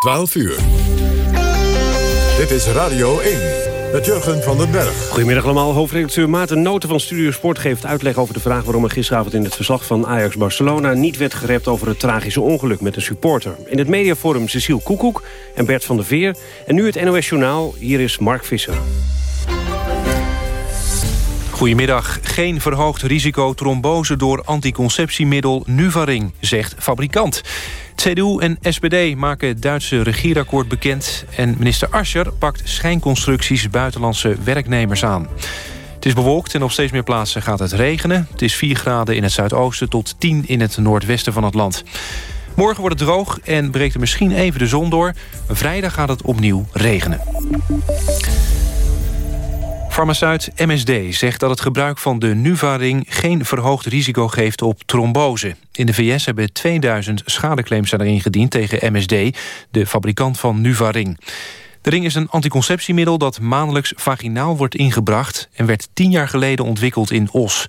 12 uur. Dit is Radio 1 met Jurgen van den Berg. Goedemiddag allemaal. Hoofdredacteur Maarten Noten van Studio Sport geeft uitleg over de vraag... waarom er gisteravond in het verslag van Ajax Barcelona... niet werd gerept over het tragische ongeluk met een supporter. In het mediaforum Cecile Koekoek en Bert van der Veer. En nu het NOS Journaal. Hier is Mark Visser. Goedemiddag. Geen verhoogd risico trombose door anticonceptiemiddel Nuvaring, zegt fabrikant. CDU en SPD maken het Duitse regierakkoord bekend... en minister Ascher pakt schijnconstructies buitenlandse werknemers aan. Het is bewolkt en op steeds meer plaatsen gaat het regenen. Het is 4 graden in het zuidoosten tot 10 in het noordwesten van het land. Morgen wordt het droog en breekt er misschien even de zon door. Vrijdag gaat het opnieuw regenen. Farmaceut MSD zegt dat het gebruik van de Nuvaring... geen verhoogd risico geeft op trombose. In de VS hebben 2000 schadeclaims erin gediend tegen MSD... de fabrikant van Nuvaring. De ring is een anticonceptiemiddel dat maandelijks vaginaal wordt ingebracht... en werd tien jaar geleden ontwikkeld in Os.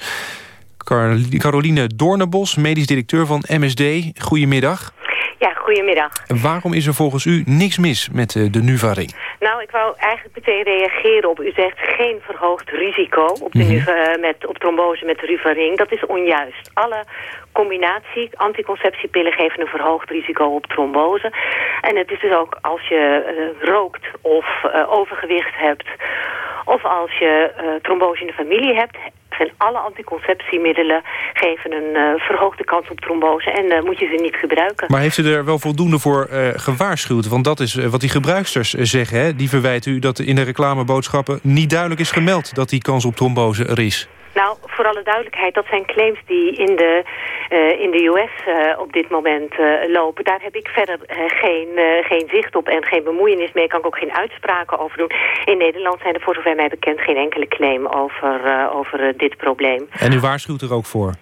Caroline Doornebos, medisch directeur van MSD. Goedemiddag. Ja, goedemiddag. Waarom is er volgens u niks mis met eh, de Nuvaring? Nou, ik wou eigenlijk meteen reageren op... u zegt geen verhoogd risico op, de mm met, op trombose met de Nuvaring. Dat is onjuist. Alle combinatie anticonceptiepillen geven een verhoogd risico op trombose. En het is dus ook als je uh, rookt of uh, overgewicht hebt... of als je uh, trombose in de familie hebt zijn alle anticonceptiemiddelen geven een uh, verhoogde kans op trombose en uh, moet je ze niet gebruiken. Maar heeft u er wel voldoende voor uh, gewaarschuwd? Want dat is wat die gebruiksters zeggen. Hè? Die verwijten u dat in de reclameboodschappen niet duidelijk is gemeld dat die kans op trombose er is. Voor alle duidelijkheid, dat zijn claims die in de, uh, in de US uh, op dit moment uh, lopen. Daar heb ik verder geen, geen zicht op en geen bemoeienis mee. Kan ik ook geen uitspraken over doen. In Nederland zijn er voor zover mij bekend geen enkele claim over, over dit probleem. En u waarschuwt er ook voor?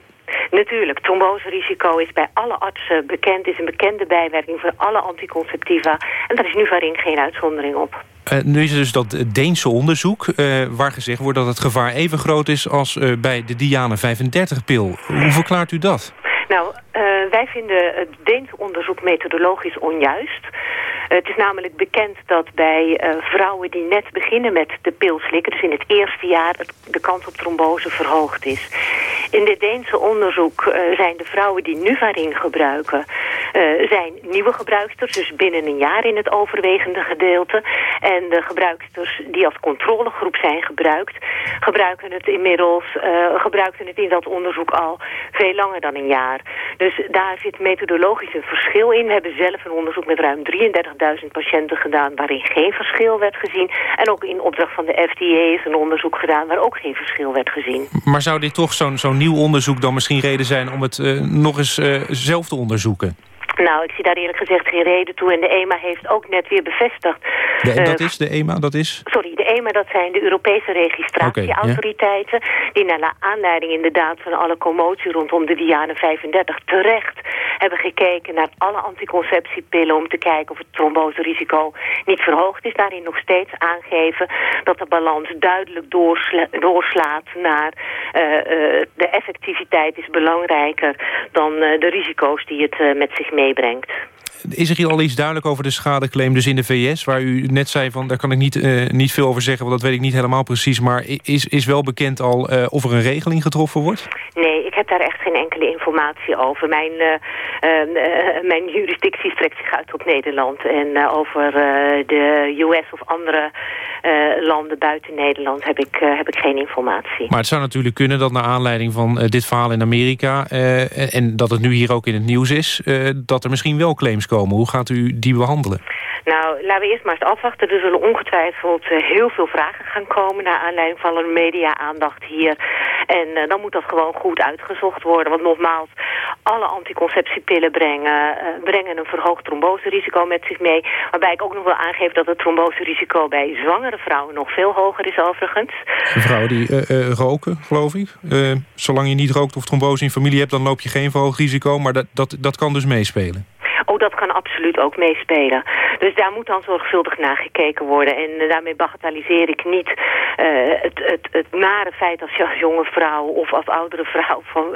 Natuurlijk, tromboserisico is bij alle artsen bekend, is een bekende bijwerking voor alle anticonceptiva. En daar is nu varin geen uitzondering op. Uh, nu is er dus dat Deense onderzoek uh, waar gezegd wordt dat het gevaar even groot is als bij de Diane 35-pil. Hoe verklaart u dat? Nou, wij vinden het Deense onderzoek methodologisch onjuist. Eh, het is namelijk bekend dat bij eh, vrouwen die net beginnen met de pil slikken... dus in het eerste jaar het, de kans op trombose verhoogd is. In dit Deense onderzoek eh, zijn de vrouwen die Nuvaring gebruiken... zijn nieuwe gebruiksters, dus binnen een jaar in het overwegende gedeelte. En de gebruiksters die als controlegroep zijn gebruikt... gebruiken het inmiddels, gebruikten het in dat onderzoek al veel langer dan een jaar. Dus daar zit methodologisch een verschil in. We hebben zelf een onderzoek met ruim 33.000 50.000 patiënten gedaan waarin geen verschil werd gezien. En ook in opdracht van de FDA is een onderzoek gedaan waar ook geen verschil werd gezien. Maar zou dit toch zo'n zo'n nieuw onderzoek dan misschien reden zijn om het eh, nog eens eh, zelf te onderzoeken? Nou, ik zie daar eerlijk gezegd geen reden toe. En de EMA heeft ook net weer bevestigd... De, uh, dat is de EMA, dat is? Sorry, de EMA, dat zijn de Europese registratieautoriteiten... Okay, yeah. die naar aanleiding inderdaad van alle commotie rondom de Diane 35... terecht hebben gekeken naar alle anticonceptiepillen... om te kijken of het tromboserisico niet verhoogd is. Daarin nog steeds aangeven dat de balans duidelijk doorsla doorslaat naar... Uh, uh, de effectiviteit is belangrijker dan de risico's die het met zich meebrengt meebrengt. Is er hier al iets duidelijk over de schadeclaim dus in de VS... waar u net zei, van daar kan ik niet, uh, niet veel over zeggen... want dat weet ik niet helemaal precies... maar is, is wel bekend al uh, of er een regeling getroffen wordt? Nee, ik heb daar echt geen enkele informatie over. Mijn, uh, mijn jurisdictie strekt zich uit op Nederland... en over de US of andere landen buiten Nederland heb ik, heb ik geen informatie. Maar het zou natuurlijk kunnen dat naar aanleiding van dit verhaal in Amerika... en dat het nu hier ook in het nieuws is... dat er misschien wel claims komen. Hoe gaat u die behandelen? Nou, laten we eerst maar eens afwachten. Er zullen ongetwijfeld uh, heel veel vragen gaan komen... naar aanleiding van een media-aandacht hier. En uh, dan moet dat gewoon goed uitgezocht worden. Want nogmaals, alle anticonceptiepillen brengen, uh, brengen een verhoogd tromboserisico met zich mee. Waarbij ik ook nog wil aangeven dat het tromboserisico bij zwangere vrouwen nog veel hoger is overigens. Vrouwen die roken, geloof ik. zolang je niet rookt of trombose in familie hebt, dan loop je geen verhoogd risico. Maar dat, dat, dat kan dus meespelen. Oh, dat kan absoluut ook meespelen. Dus daar moet dan zorgvuldig naar gekeken worden. En uh, daarmee bagatelliseer ik niet uh, het, het, het nare feit als je als jonge vrouw of als oudere vrouw van,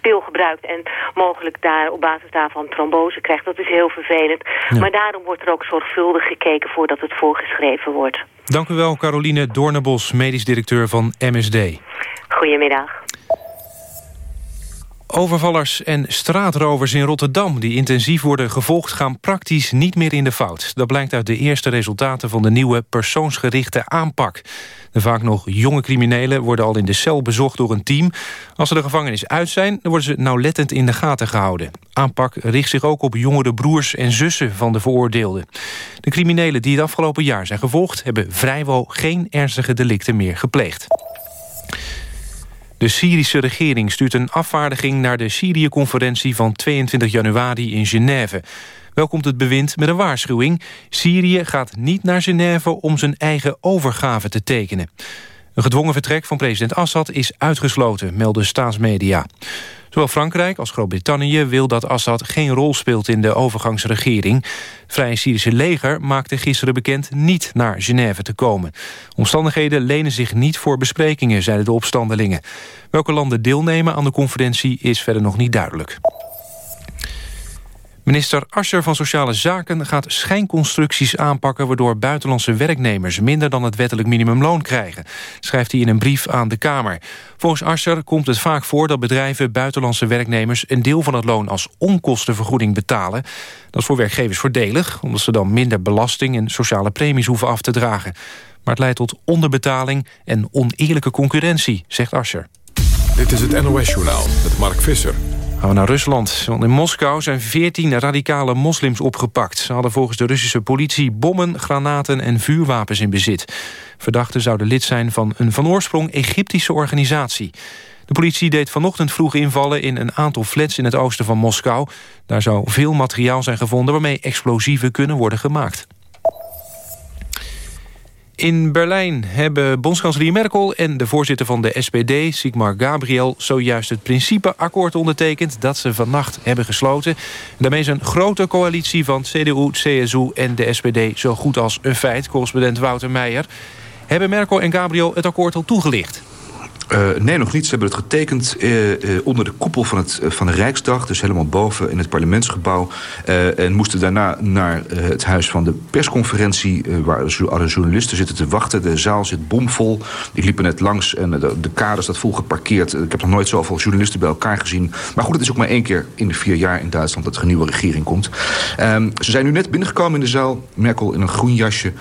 pil gebruikt en mogelijk daar op basis daarvan trombose krijgt. Dat is heel vervelend. Maar daarom wordt er ook zorgvuldig gekeken voordat het voorgeschreven wordt. Dank u wel, Caroline Doornebos, medisch directeur van MSD. Goedemiddag. Overvallers en straatrovers in Rotterdam die intensief worden gevolgd... gaan praktisch niet meer in de fout. Dat blijkt uit de eerste resultaten van de nieuwe persoonsgerichte aanpak. De vaak nog jonge criminelen worden al in de cel bezocht door een team. Als ze de gevangenis uit zijn, dan worden ze nauwlettend in de gaten gehouden. Aanpak richt zich ook op jongere broers en zussen van de veroordeelden. De criminelen die het afgelopen jaar zijn gevolgd... hebben vrijwel geen ernstige delicten meer gepleegd. De Syrische regering stuurt een afvaardiging naar de Syrië-conferentie van 22 januari in Genève. Wel komt het bewind met een waarschuwing. Syrië gaat niet naar Genève om zijn eigen overgave te tekenen. Een gedwongen vertrek van president Assad is uitgesloten, melden staatsmedia. Zowel Frankrijk als Groot-Brittannië wil dat Assad geen rol speelt in de overgangsregering. Het Vrije Syrische leger maakte gisteren bekend niet naar Genève te komen. Omstandigheden lenen zich niet voor besprekingen, zeiden de opstandelingen. Welke landen deelnemen aan de conferentie is verder nog niet duidelijk. Minister Ascher van Sociale Zaken gaat schijnconstructies aanpakken... waardoor buitenlandse werknemers minder dan het wettelijk minimumloon krijgen... schrijft hij in een brief aan de Kamer. Volgens Ascher komt het vaak voor dat bedrijven buitenlandse werknemers... een deel van het loon als onkostenvergoeding betalen. Dat is voor werkgevers voordelig... omdat ze dan minder belasting en sociale premies hoeven af te dragen. Maar het leidt tot onderbetaling en oneerlijke concurrentie, zegt Ascher. Dit is het NOS-journaal met Mark Visser. Gaan we naar Rusland. Want in Moskou zijn 14 radicale moslims opgepakt. Ze hadden volgens de Russische politie bommen, granaten en vuurwapens in bezit. Verdachten zouden lid zijn van een van oorsprong Egyptische organisatie. De politie deed vanochtend vroeg invallen in een aantal flats in het oosten van Moskou. Daar zou veel materiaal zijn gevonden waarmee explosieven kunnen worden gemaakt. In Berlijn hebben bondskanselier Merkel en de voorzitter van de SPD, Sigmar Gabriel, zojuist het principeakkoord ondertekend dat ze vannacht hebben gesloten. Daarmee is een grote coalitie van CDU, CSU en de SPD zo goed als een feit, correspondent Wouter Meijer. Hebben Merkel en Gabriel het akkoord al toegelicht? Uh, nee, nog niet. Ze hebben het getekend uh, uh, onder de koepel van, het, van de Rijksdag. Dus helemaal boven in het parlementsgebouw. en moesten daarna naar het huis van de persconferentie... waar alle journalisten zitten te wachten. De zaal zit bomvol. Die liepen net langs en de, de kade staat vol geparkeerd. Ik heb nog nooit zoveel journalisten bij elkaar gezien. Maar goed, het is ook maar één keer in de vier jaar in Duitsland... dat er een nieuwe regering komt. Ehm, ze zijn nu net binnengekomen in de zaal. Merkel in een groen jasje.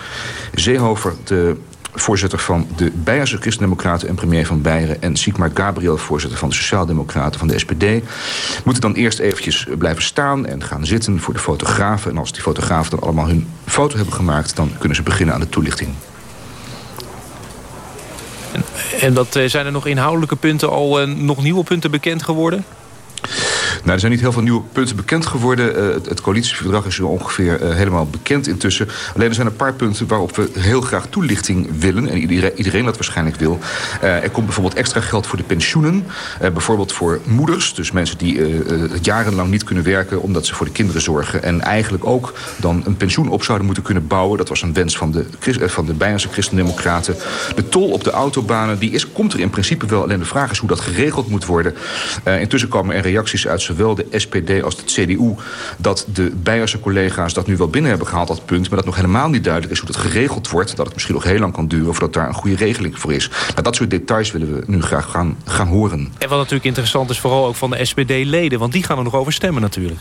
Zeehover, de voorzitter van de Beierse Christendemocraten en premier van Beieren... en Sigmar Gabriel, voorzitter van de Sociaaldemocraten van de SPD... moeten dan eerst eventjes blijven staan en gaan zitten voor de fotografen. En als die fotografen dan allemaal hun foto hebben gemaakt... dan kunnen ze beginnen aan de toelichting. En, dat, eh, zijn er nog inhoudelijke punten al uh, nog nieuwe punten bekend geworden? Nou, er zijn niet heel veel nieuwe punten bekend geworden. Uh, het, het, coalitieverdrag is ongeveer uh, helemaal bekend intussen. Alleen er zijn een paar punten waarop we heel graag toelichting willen. En iedereen, iedereen dat waarschijnlijk wil. Uh, er komt bijvoorbeeld extra geld voor de pensioenen. bijvoorbeeld voor moeders. Dus mensen die jarenlang niet kunnen werken omdat ze voor de kinderen zorgen. En eigenlijk ook dan een pensioen op zouden moeten kunnen bouwen. Dat was een wens van de, van de Bijnse Christendemocraten. De tol op de autobanen die is, komt er in principe wel. Alleen de vraag is hoe dat geregeld moet worden. intussen komen er reacties uit zowel de SPD als de CDU... dat de Beierse collega's dat nu wel binnen hebben gehaald, dat punt... maar dat nog helemaal niet duidelijk is hoe dat geregeld wordt... dat het misschien nog heel lang kan duren voordat daar een goede regeling voor is. Nou, dat soort details willen we nu graag gaan, gaan horen. En wat natuurlijk interessant is, vooral ook van de SPD-leden... want die gaan er nog over stemmen natuurlijk.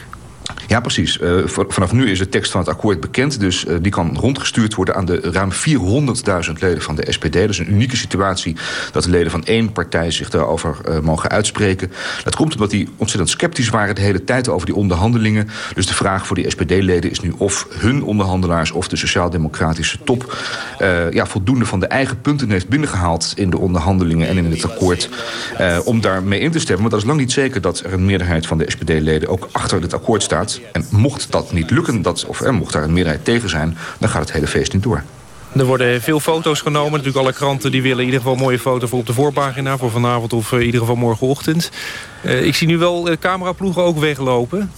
Ja, precies. Uh, vanaf nu is de tekst van het akkoord bekend. Dus uh, die kan rondgestuurd worden aan de ruim 400.000 leden van de SPD. Dus een unieke situatie dat de leden van één partij zich daarover uh, mogen uitspreken. Dat komt omdat die ontzettend sceptisch waren de hele tijd over die onderhandelingen. Dus de vraag voor die SPD-leden is nu of hun onderhandelaars... of de sociaal-democratische top ja, voldoende van de eigen punten heeft binnengehaald... in de onderhandelingen en in het akkoord om daarmee in te stemmen. Maar dat is lang niet zeker dat er een meerderheid van de SPD-leden... ook achter het akkoord staat. En mocht dat niet lukken, dat, of er mocht daar een meerderheid tegen zijn... dan gaat het hele feest niet door. Er worden veel foto's genomen. Natuurlijk alle kranten die willen in ieder geval een mooie foto voor op de voorpagina... voor vanavond of in ieder geval morgenochtend. Uh, ik zie nu wel de cameraploegen ook weglopen.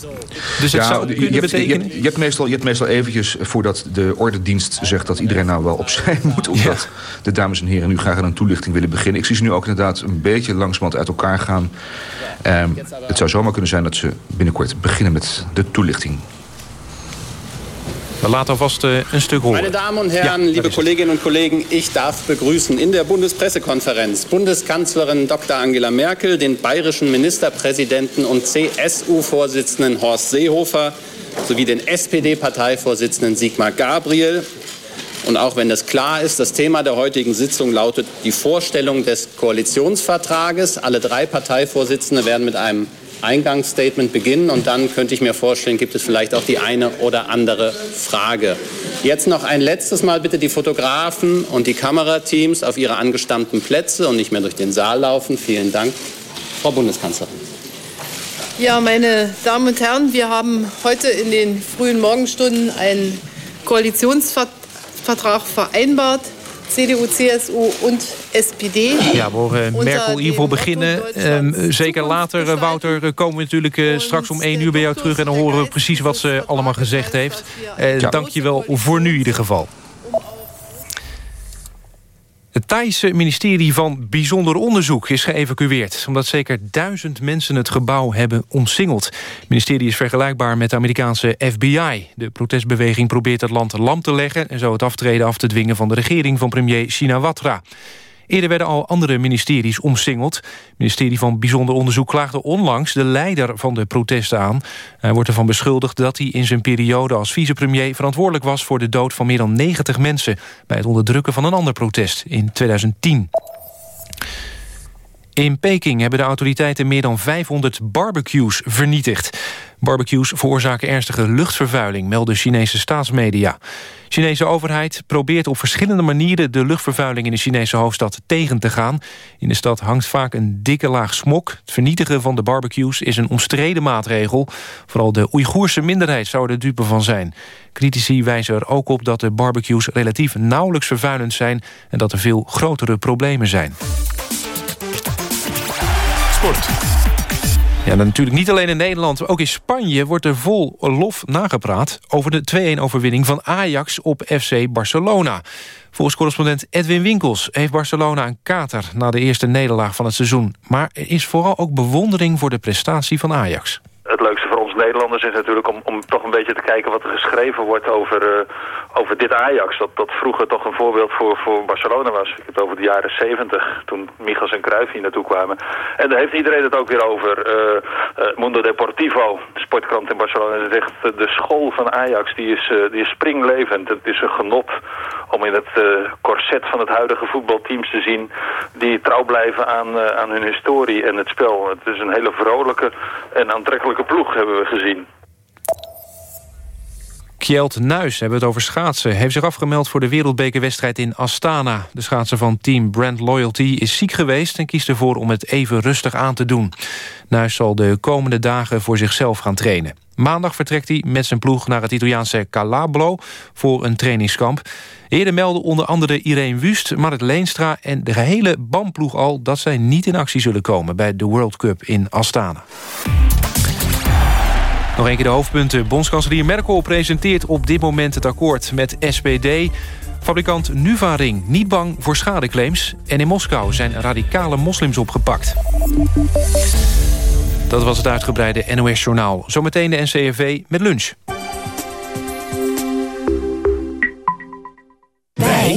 Dus het zou kunnen je betekenen... Je, je, hebt meestal, je hebt meestal eventjes voordat de ordendienst zegt... dat iedereen nou wel opzij moet. Omdat de dames en heren nu graag aan een toelichting willen beginnen. Ik zie ze nu ook inderdaad een beetje langzamerhand uit elkaar gaan. Um, het zou zomaar kunnen zijn dat ze binnenkort beginnen met de toelichting. We laten alvast uh, ein Stück horen. Meine Damen und Herren, ja, liebe Kolleginnen und Kollegen, ich darf begrüßen in der Bundespressekonferenz Bundeskanzlerin Dr. Angela Merkel, den bayerischen Ministerpräsidenten und CSU-Vorsitzenden Horst Seehofer sowie den SPD-Parteivorsitzenden Sigmar Gabriel. Und auch wenn das klar ist, das Thema der heutigen Sitzung lautet die Vorstellung des Koalitionsvertrages. Alle drei Parteivorsitzende werden mit einem Eingangsstatement beginnen und dann könnte ich mir vorstellen, gibt es vielleicht auch die eine oder andere Frage. Jetzt noch ein letztes Mal bitte die Fotografen und die Kamerateams auf ihre angestammten Plätze und nicht mehr durch den Saal laufen. Vielen Dank. Frau Bundeskanzlerin. Ja, meine Damen und Herren, wir haben heute in den frühen Morgenstunden einen Koalitionsvertrag vereinbart. CDU, CSU en SPD. Ja, we horen Merkel hiervoor beginnen. Um, zeker later, uh, Wouter, komen we natuurlijk uh, straks om 1 uur bij jou terug... en dan horen we precies wat ze allemaal gezegd heeft. Ja. Dank je wel voor nu in ieder geval. Het Thaise ministerie van Bijzonder Onderzoek is geëvacueerd... omdat zeker duizend mensen het gebouw hebben omsingeld. Het ministerie is vergelijkbaar met de Amerikaanse FBI. De protestbeweging probeert het land lam te leggen... en zo het aftreden af te dwingen van de regering van premier Shinawatra. Eerder werden al andere ministeries omsingeld. Het ministerie van Bijzonder Onderzoek klaagde onlangs de leider van de protesten aan. Hij wordt ervan beschuldigd dat hij in zijn periode als vicepremier verantwoordelijk was voor de dood van meer dan 90 mensen bij het onderdrukken van een ander protest in 2010. In Peking hebben de autoriteiten meer dan 500 barbecues vernietigd. Barbecues veroorzaken ernstige luchtvervuiling, melden Chinese staatsmedia. De Chinese overheid probeert op verschillende manieren... de luchtvervuiling in de Chinese hoofdstad tegen te gaan. In de stad hangt vaak een dikke laag smok. Het vernietigen van de barbecues is een omstreden maatregel. Vooral de Oeigoerse minderheid zou er dupe van zijn. Critici wijzen er ook op dat de barbecues relatief nauwelijks vervuilend zijn... en dat er veel grotere problemen zijn. Ja, natuurlijk niet alleen in Nederland. Ook in Spanje wordt er vol lof nagepraat... over de 2-1-overwinning van Ajax op FC Barcelona. Volgens correspondent Edwin Winkels heeft Barcelona een kater... na de eerste nederlaag van het seizoen. Maar er is vooral ook bewondering voor de prestatie van Ajax. Het leukste voor ons Nederlanders is natuurlijk om, om toch een beetje te kijken... wat er geschreven wordt over, uh, over dit Ajax. Dat, dat vroeger toch een voorbeeld voor, voor Barcelona was. Ik heb het over de jaren 70, toen Michels en Cruijff hier naartoe kwamen. En daar heeft iedereen het ook weer over. Uh, uh, Mundo Deportivo, de sportkrant in Barcelona, zegt de school van Ajax die is, die is springlevend. Het is een genot om in het corset van het huidige voetbalteams te zien... die trouw blijven aan, aan hun historie en het spel. Het is een hele vrolijke en aantrekkelijke ploeg, hebben we gezien. Kjeld Nuis, hebben het over schaatsen... heeft zich afgemeld voor de wereldbekerwedstrijd in Astana. De schaatser van team Brand Loyalty is ziek geweest... en kiest ervoor om het even rustig aan te doen. Nuis zal de komende dagen voor zichzelf gaan trainen. Maandag vertrekt hij met zijn ploeg naar het Italiaanse Calabro... voor een trainingskamp. Eerder melden onder andere Irene Wust, Marit Leenstra... en de gehele BAM-ploeg al dat zij niet in actie zullen komen... bij de World Cup in Astana. Nog een keer de hoofdpunten. Bondskanselier Merkel presenteert op dit moment het akkoord met SPD. Fabrikant Nuvaring niet bang voor schadeclaims. En in Moskou zijn radicale moslims opgepakt. Dat was het uitgebreide NOS-journaal. Zometeen de NCRV met lunch.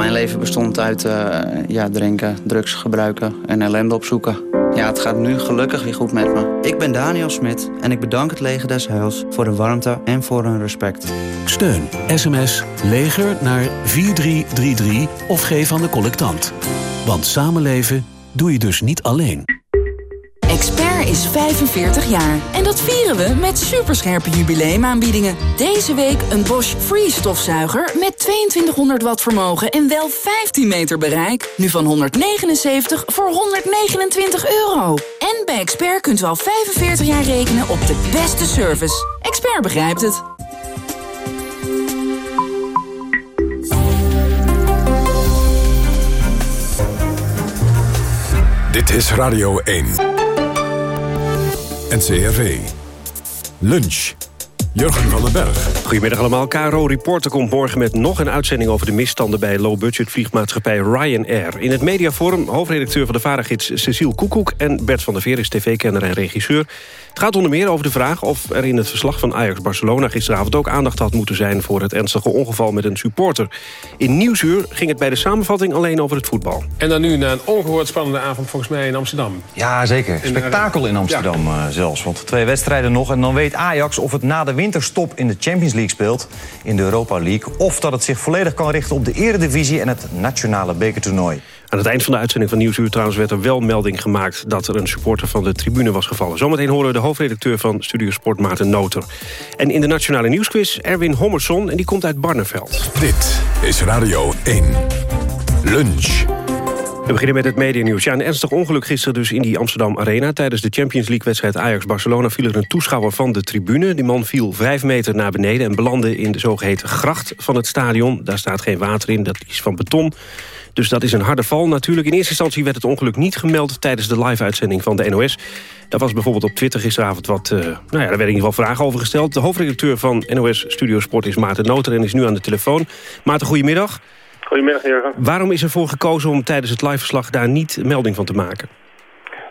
Mijn leven bestond uit uh, ja, drinken, drugs gebruiken en ellende opzoeken. Ja, het gaat nu gelukkig weer goed met me. Ik ben Daniel Smit en ik bedank het Leger des Heils voor de warmte en voor hun respect. Steun sms leger naar 4333 of geef aan de collectant. Want samenleven doe je dus niet alleen. Expert is 45 jaar. En dat vieren we met superscherpe jubileumaanbiedingen. Deze week een Bosch Free stofzuiger met 2200 watt vermogen en wel 15 meter bereik. Nu van 179 voor 129 euro. En bij Expert kunt u al 45 jaar rekenen op de beste service. Expert begrijpt het. Dit is Radio 1. NCRV. Lunch. Jurgen van den Berg. Goedemiddag allemaal. KRO Reporter komt morgen met nog een uitzending... over de misstanden bij low-budget vliegmaatschappij Ryanair. In het mediaforum hoofdredacteur van de varengids Cecile Koekoek... en Bert van der Veer is tv-kenner en regisseur. Het gaat onder meer over de vraag of er in het verslag van Ajax-Barcelona... gisteravond ook aandacht had moeten zijn voor het ernstige ongeval met een supporter. In Nieuwsuur ging het bij de samenvatting alleen over het voetbal. En dan nu naar een ongehoord spannende avond volgens mij in Amsterdam. Ja, zeker. Spektakel in Amsterdam uh, zelfs. Want twee wedstrijden nog en dan weet Ajax of het na de winterstop in de Champions League speelt... in de Europa League. Of dat het zich volledig kan richten op de eredivisie en het nationale bekertoernooi. Aan het eind van de uitzending van Nieuwsuur trouwens werd er wel melding gemaakt... dat er een supporter van de tribune was gevallen. Zometeen horen we de hoofdredacteur van Studio Sport Maarten Noter. En in de Nationale Nieuwsquiz Erwin Hommerson en die komt uit Barneveld. Dit is Radio 1. Lunch. We beginnen met het medianieuws. Ja, een ernstig ongeluk gisteren dus in die Amsterdam Arena. Tijdens de Champions League-wedstrijd Ajax-Barcelona... viel er een toeschouwer van de tribune. Die man viel vijf meter naar beneden... en belandde in de zogeheten gracht van het stadion. Daar staat geen water in, dat is van beton. Dus dat is een harde val natuurlijk. In eerste instantie werd het ongeluk niet gemeld... tijdens de live-uitzending van de NOS. Daar was bijvoorbeeld op Twitter gisteravond wat... Uh, nou ja, daar werden in ieder geval vragen over gesteld. De hoofdredacteur van NOS Studio Sport is Maarten Noter... en is nu aan de telefoon. Maarten, goedemiddag. Goedemiddag, Jurgen. Waarom is ervoor gekozen om tijdens het liveverslag daar niet melding van te maken?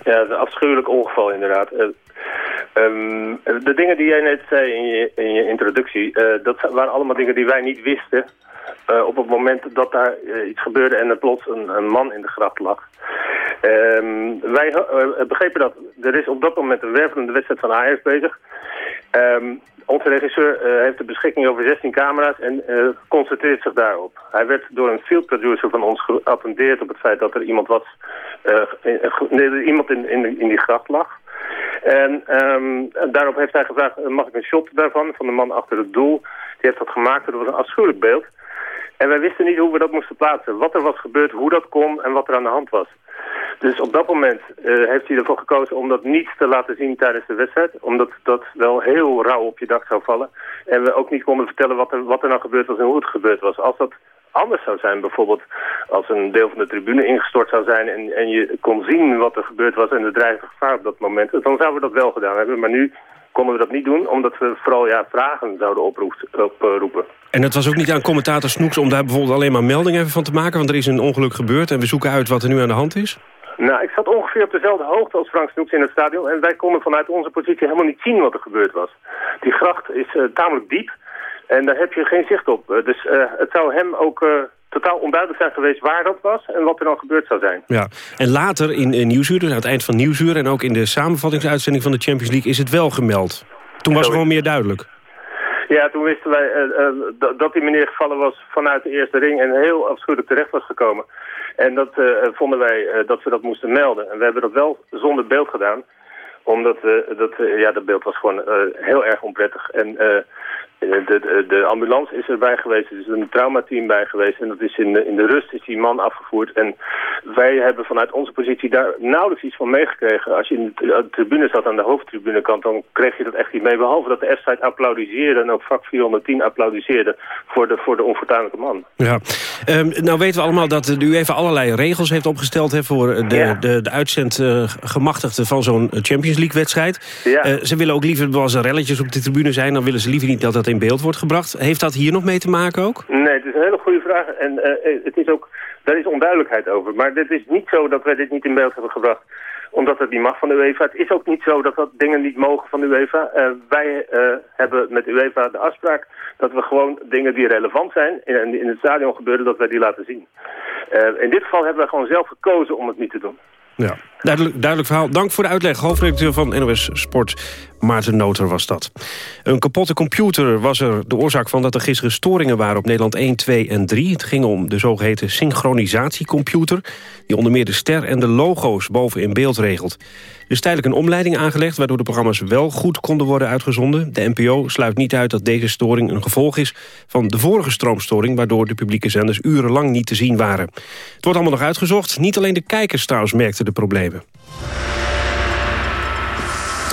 Ja, een afschuwelijk ongeval inderdaad. Uh, um, de dingen die jij net zei in je, in je introductie, uh, dat waren allemaal dingen die wij niet wisten... Uh, op het moment dat daar iets gebeurde en er plots een, een, man in de gracht lag. Um, wij begrepen dat er is op dat moment een wervelende wedstrijd van Ajax bezig. Um, onze regisseur heeft de beschikking over 16 camera's en concentreert zich daarop. Hij werd door een field producer van ons geattendeerd op het feit dat er iemand was, uh, iemand in, in, die gracht lag. En um, daarop heeft hij gevraagd, mag ik een shot daarvan, van de man achter het doel. Die heeft dat gemaakt, dat was een afschuwelijk beeld. En wij wisten niet hoe we dat moesten plaatsen. Wat er was gebeurd, hoe dat kon en wat er aan de hand was. Dus op dat moment uh, heeft hij ervoor gekozen om dat niet te laten zien tijdens de wedstrijd. Omdat dat wel heel rauw op je dak zou vallen. En we ook niet konden vertellen wat er, wat er nou gebeurd was en hoe het gebeurd was. Als dat anders zou zijn, bijvoorbeeld als een deel van de tribune ingestort zou zijn... en, en je kon zien wat er gebeurd was en de dreigende gevaar op dat moment... dan zouden we dat wel gedaan hebben. Maar nu konden we dat niet doen, omdat we vooral ja, vragen zouden oproepen. En het was ook niet aan commentator Snoeks om daar bijvoorbeeld alleen maar meldingen van te maken... want er is een ongeluk gebeurd en we zoeken uit wat er nu aan de hand is? Nou, ik zat ongeveer op dezelfde hoogte als Frank Snoeks in het stadion... en wij konden vanuit onze positie helemaal niet zien wat er gebeurd was. Die gracht is uh, tamelijk diep en daar heb je geen zicht op. Uh, dus uh, het zou hem ook totaal onduidelijk zijn geweest waar dat was... en wat er dan gebeurd zou zijn. Ja, en later in, in Nieuwsuur, dus aan het eind van Nieuwsuur... en ook in de samenvattingsuitzending van de Champions League... is het wel gemeld. Toen was het gewoon meer duidelijk. Ja, toen wisten wij uh, uh, dat die meneer gevallen was vanuit de eerste ring... en heel afschuwelijk terecht was gekomen. En dat uh, vonden wij dat we dat moesten melden. En we hebben dat wel zonder beeld gedaan. Omdat dat, ja, dat beeld was gewoon heel erg onprettig. En de, de, de, ambulance is erbij geweest, er is een traumateam bij geweest... en dat is in de, in de rust is die man afgevoerd. En wij hebben vanuit onze positie daar nauwelijks iets van meegekregen. Als je in de tribune zat aan de hoofdtribunekant... dan kreeg je dat echt niet mee. Behalve dat de F-site applaudisseerde en ook vak 410 applaudisseerde... voor de, voor de onfortuinlijke man. Ja, um, nou weten we allemaal dat u even allerlei regels heeft opgesteld... Hè, voor de, ja. de, de uitzendgemachtigden van zo'n Champions League-wedstrijd. Ja. Uh, ze willen ook liever, als er relletjes op de tribune zijn... dan willen ze liever niet dat dat in beeld wordt gebracht. Heeft dat hier nog mee te maken ook? Nee, het is een hele goede vraag. En uh, het is ook, daar is onduidelijkheid over. Maar het is niet zo dat wij dit niet in beeld hebben gebracht omdat het niet mag van de UEFA. Het is ook niet zo dat dat dingen niet mogen van de UEFA. Uh, wij uh, hebben met UEFA de afspraak dat we gewoon dingen die relevant zijn... in, in het stadion gebeuren, dat wij die laten zien. Uh, in dit geval hebben we gewoon zelf gekozen om het niet te doen. Ja. Duidelijk, duidelijk verhaal. Dank voor de uitleg. Hoofdredacteur van NOS Sport, Maarten Noter was dat. Een kapotte computer was er de oorzaak van dat er gisteren storingen waren op Nederland 1, 2 en 3. Het ging om de zogeheten synchronisatiecomputer... die onder meer de ster en de logo's boven in beeld regelt. Er is tijdelijk een omleiding aangelegd... waardoor de programma's wel goed konden worden uitgezonden. De NPO sluit niet uit dat deze storing een gevolg is... van de vorige stroomstoring... waardoor de publieke zenders urenlang niet te zien waren. Het wordt allemaal nog uitgezocht. Niet alleen de kijkers trouwens merkten de problemen.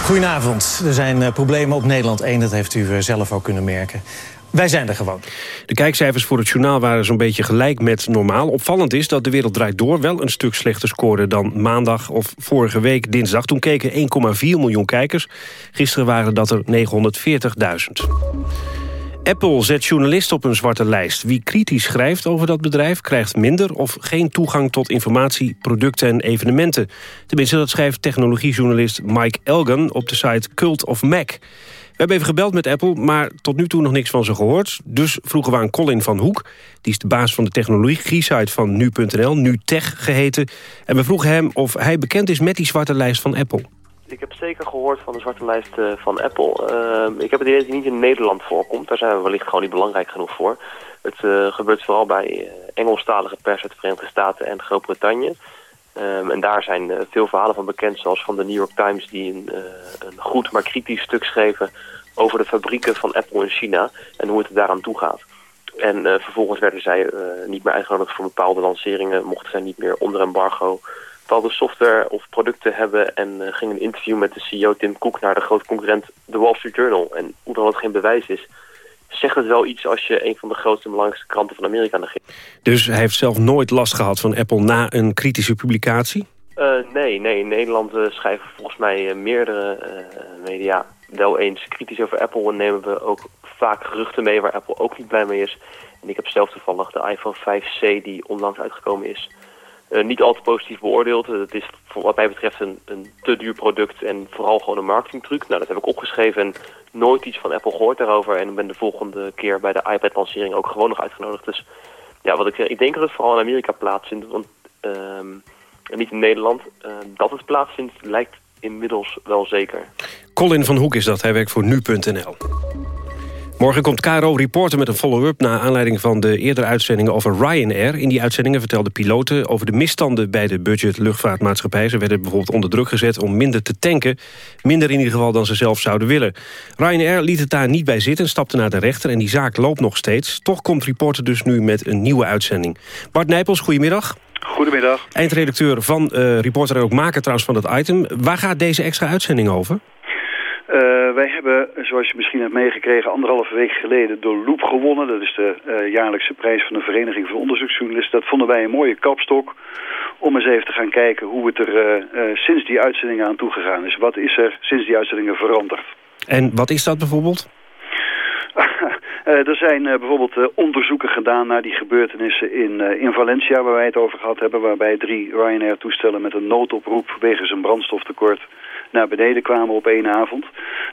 Goedenavond. Er zijn uh, problemen op Nederland 1, dat heeft u uh, zelf ook kunnen merken. Wij zijn er gewoon. De kijkcijfers voor het journaal waren zo'n beetje gelijk met normaal. Opvallend is dat De Wereld Draait Door wel een stuk slechter scoorde... dan maandag of vorige week dinsdag. Toen keken 1,4 miljoen kijkers. Gisteren waren dat er 940.000. Apple zet journalisten op een zwarte lijst. Wie kritisch schrijft over dat bedrijf krijgt minder of geen toegang tot informatie, producten en evenementen. Tenminste, dat schrijft technologiejournalist Mike Elgan op de site Cult of Mac. We hebben even gebeld met Apple, maar tot nu toe nog niks van ze gehoord. Dus vroegen we aan Colin van Hoek. Die is de baas van de technologie-site van nu.nl, nu Tech geheten. En we vroegen hem of hij bekend is met die zwarte lijst van Apple. Ik heb zeker gehoord van de zwarte lijst uh, van Apple. Uh, ik heb het idee dat die niet in Nederland voorkomt. Daar zijn we wellicht gewoon niet belangrijk genoeg voor. Het uh, gebeurt vooral bij Engelstalige pers uit de Verenigde Staten en Groot-Brittannië. Um, en daar zijn veel verhalen van bekend, zoals van de New York Times... die een, een goed maar kritisch stuk schreven over de fabrieken van Apple in China... en hoe het daaraan toe gaat. En vervolgens werden zij niet meer uitgenodigd voor bepaalde lanceringen... mochten zij niet meer onder embargo bepaalde software of producten hebben... en uh, ging een interview met de CEO Tim Cook naar de grote concurrent The Wall Street Journal. En hoewel het geen bewijs is, zegt het wel iets als je een van de grootste en belangrijkste kranten van Amerika negeert. Dus hij heeft zelf nooit last gehad van Apple na een kritische publicatie? Uh, nee, nee. In Nederland uh, schrijven volgens mij meerdere media wel eens kritisch over Apple... en nemen we ook vaak geruchten mee waar Apple ook niet blij mee is. En ik heb zelf toevallig de iPhone 5C die onlangs uitgekomen is... Uh, niet al te positief beoordeeld. Het is voor wat mij betreft een, een, te duur product en vooral gewoon een marketingtruc. Nou, dat heb ik opgeschreven en nooit iets van Apple gehoord daarover. En ik ben de volgende keer bij de iPad-lancering ook gewoon nog uitgenodigd. Dus ja, wat ik zeg, ik denk dat het vooral in Amerika plaatsvindt. Want, en niet in Nederland. Uh, dat het plaatsvindt lijkt inmiddels wel zeker. Colin van Hoek is dat, hij werkt voor nu.nl. Morgen komt KRO Reporter met een follow-up... na aanleiding van de eerdere uitzendingen over Ryanair. In die uitzendingen vertelden piloten over de misstanden... bij de budget luchtvaartmaatschappij. Ze werden bijvoorbeeld onder druk gezet om minder te tanken. Minder in ieder geval dan ze zelf zouden willen. Ryanair liet het daar niet bij zitten, stapte naar de rechter... en die zaak loopt nog steeds. Toch komt Reporter dus nu met een nieuwe uitzending. Bart Nijpels, goedemiddag. Goedemiddag. Eindredacteur van uh, Reporter en ook maker trouwens van het item. Waar gaat deze extra uitzending over? Uh, wij hebben, zoals je misschien hebt meegekregen, anderhalve week geleden door Loop gewonnen. Dat is de uh, jaarlijkse prijs van de Vereniging van Onderzoeksjournalisten. Dat vonden wij een mooie kapstok om eens even te gaan kijken hoe het er uh, sinds die uitzendingen aan toegegaan is. Wat is er sinds die uitzendingen veranderd? En wat is dat bijvoorbeeld? Er zijn bijvoorbeeld onderzoeken gedaan naar die gebeurtenissen in, in Valencia... waar wij het over gehad hebben... waarbij drie Ryanair-toestellen met een noodoproep wegens een brandstoftekort naar beneden kwamen op één avond.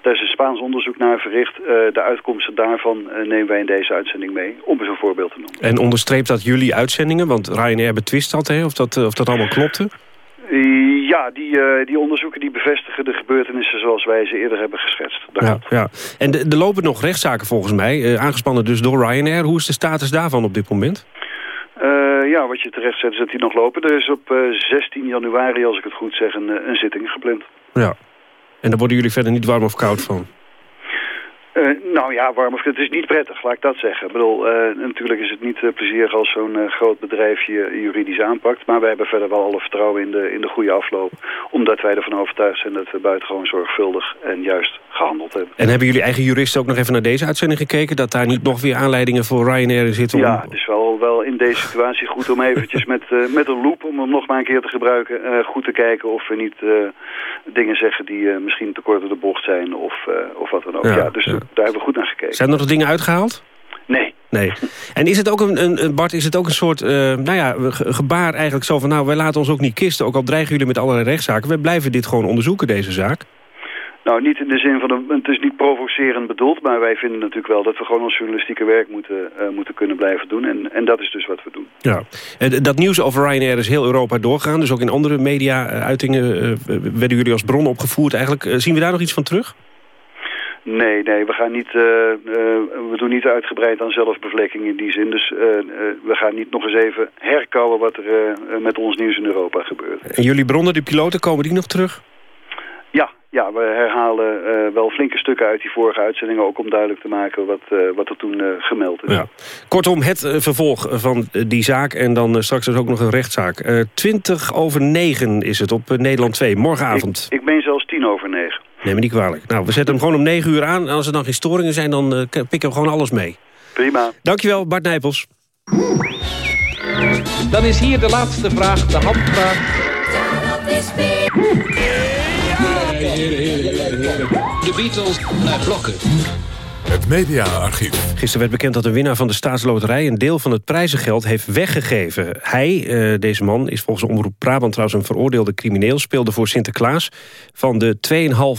Daar is een Spaans onderzoek naar verricht. de uitkomsten daarvan nemen wij in deze uitzending mee, om eens een voorbeeld te noemen. En onderstreept dat jullie uitzendingen? Want Ryanair betwist dat, hè, of, dat of dat allemaal klopte? Ja, die, uh, die onderzoeken die bevestigen de gebeurtenissen zoals wij ze eerder hebben geschetst. Ja, ja. En er lopen nog rechtszaken volgens mij, uh, aangespannen dus door Ryanair. Hoe is de status daarvan op dit moment? Uh, ja, wat je terecht zet is dat die nog lopen. Er is op 16 januari, als ik het goed zeg, een, een zitting gepland. Ja, en daar worden jullie verder niet warm of koud van? Uh, nou ja, warm of het is niet prettig, laat ik dat zeggen. Ik bedoel, uh, natuurlijk is het niet uh, plezierig als zo'n groot bedrijf je juridisch aanpakt. Maar wij hebben verder wel alle vertrouwen in de, in de goede afloop. Omdat wij ervan overtuigd zijn dat we buitengewoon zorgvuldig en juist gehandeld hebben. En hebben jullie eigen juristen ook nog even naar deze uitzending gekeken? Dat daar niet nog weer aanleidingen voor Ryanair zitten? Om... Ja, het is wel, wel in deze situatie goed om eventjes met, met een loop, om hem nog maar een keer te gebruiken, goed te kijken of we niet dingen zeggen die misschien te kort door de bocht zijn of, of wat dan ook. Ja, ja dus ja. Daar hebben we goed naar gekeken. Zijn er nog dingen uitgehaald? Nee. Nee. En is het ook een, een Bart, is het ook een soort uh, nou ja, gebaar eigenlijk zo van... nou, wij laten ons ook niet kisten, ook al dreigen jullie met allerlei rechtszaken. We blijven dit gewoon onderzoeken, deze zaak. Nou, niet in de zin van, een, het is niet provocerend bedoeld, maar wij vinden natuurlijk wel dat we gewoon ons journalistieke werk moeten, uh, moeten kunnen blijven doen. En, en dat is dus wat we doen. Ja. Dat nieuws over Ryanair is heel Europa doorgaan, dus ook in andere media-uitingen uh, werden jullie als bron opgevoerd eigenlijk. Zien we daar nog iets van terug? Nee, nee, we gaan niet, uh, uh, we doen niet uitgebreid aan zelfbevlekking in die zin. Dus uh, we gaan niet nog eens even herkouwen wat er met ons nieuws in Europa gebeurt. En jullie bronnen, de piloten, komen die nog terug? Ja, ja we herhalen wel flinke stukken uit die vorige uitzendingen... ook om duidelijk te maken wat, wat er toen gemeld is. Ja. Kortom, het vervolg van die zaak en dan straks is ook nog een rechtszaak. 20 over 9 is het op Nederland 2, morgenavond. Ik, ik ben zelfs 10 over 9. Neem me niet kwalijk. Nou, we zetten hem gewoon om 9 uur aan. En als er dan geen storingen zijn, dan uh, pikken we gewoon alles mee. Prima. Dankjewel, Bart Nijpels. Dan is hier de laatste vraag, de handvraag. De Beatles naar blokken. Het mediaarchief. Gisteren werd bekend dat de winnaar van de staatsloterij... een deel van het prijzengeld heeft weggegeven. Hij, uh, deze man, is volgens Omroep Brabant trouwens een veroordeelde crimineel... speelde voor Sinterklaas. Van de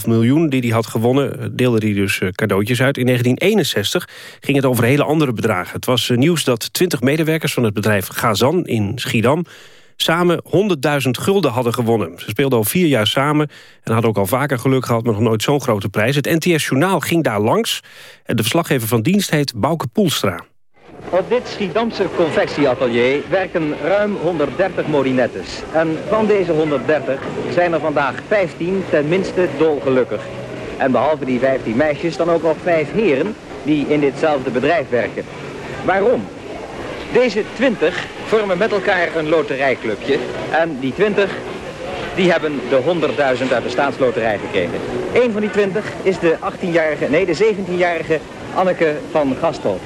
2,5 miljoen die hij had gewonnen... deelde hij dus uh, cadeautjes uit. In 1961 ging het over hele andere bedragen. Het was nieuws dat 20 medewerkers van het bedrijf Gazan in Schiedam samen 100.000 gulden hadden gewonnen. Ze speelden al vier jaar samen en hadden ook al vaker geluk gehad... maar nog nooit zo'n grote prijs. Het NTS-journaal ging daar langs. En de verslaggever van dienst heet Bouke Poelstra. Op dit Schiedamse confectieatelier werken ruim 130 morinettes. En van deze 130 zijn er vandaag 15 tenminste dolgelukkig. En behalve die 15 meisjes dan ook nog 5 heren die in ditzelfde bedrijf werken. Waarom? Deze 20 vormen met elkaar een loterijclubje. En die 20 die hebben de 100.000 uit de staatsloterij gekregen. Eén van die 20 is de 18-jarige, nee de 17-jarige Anneke van Gastel.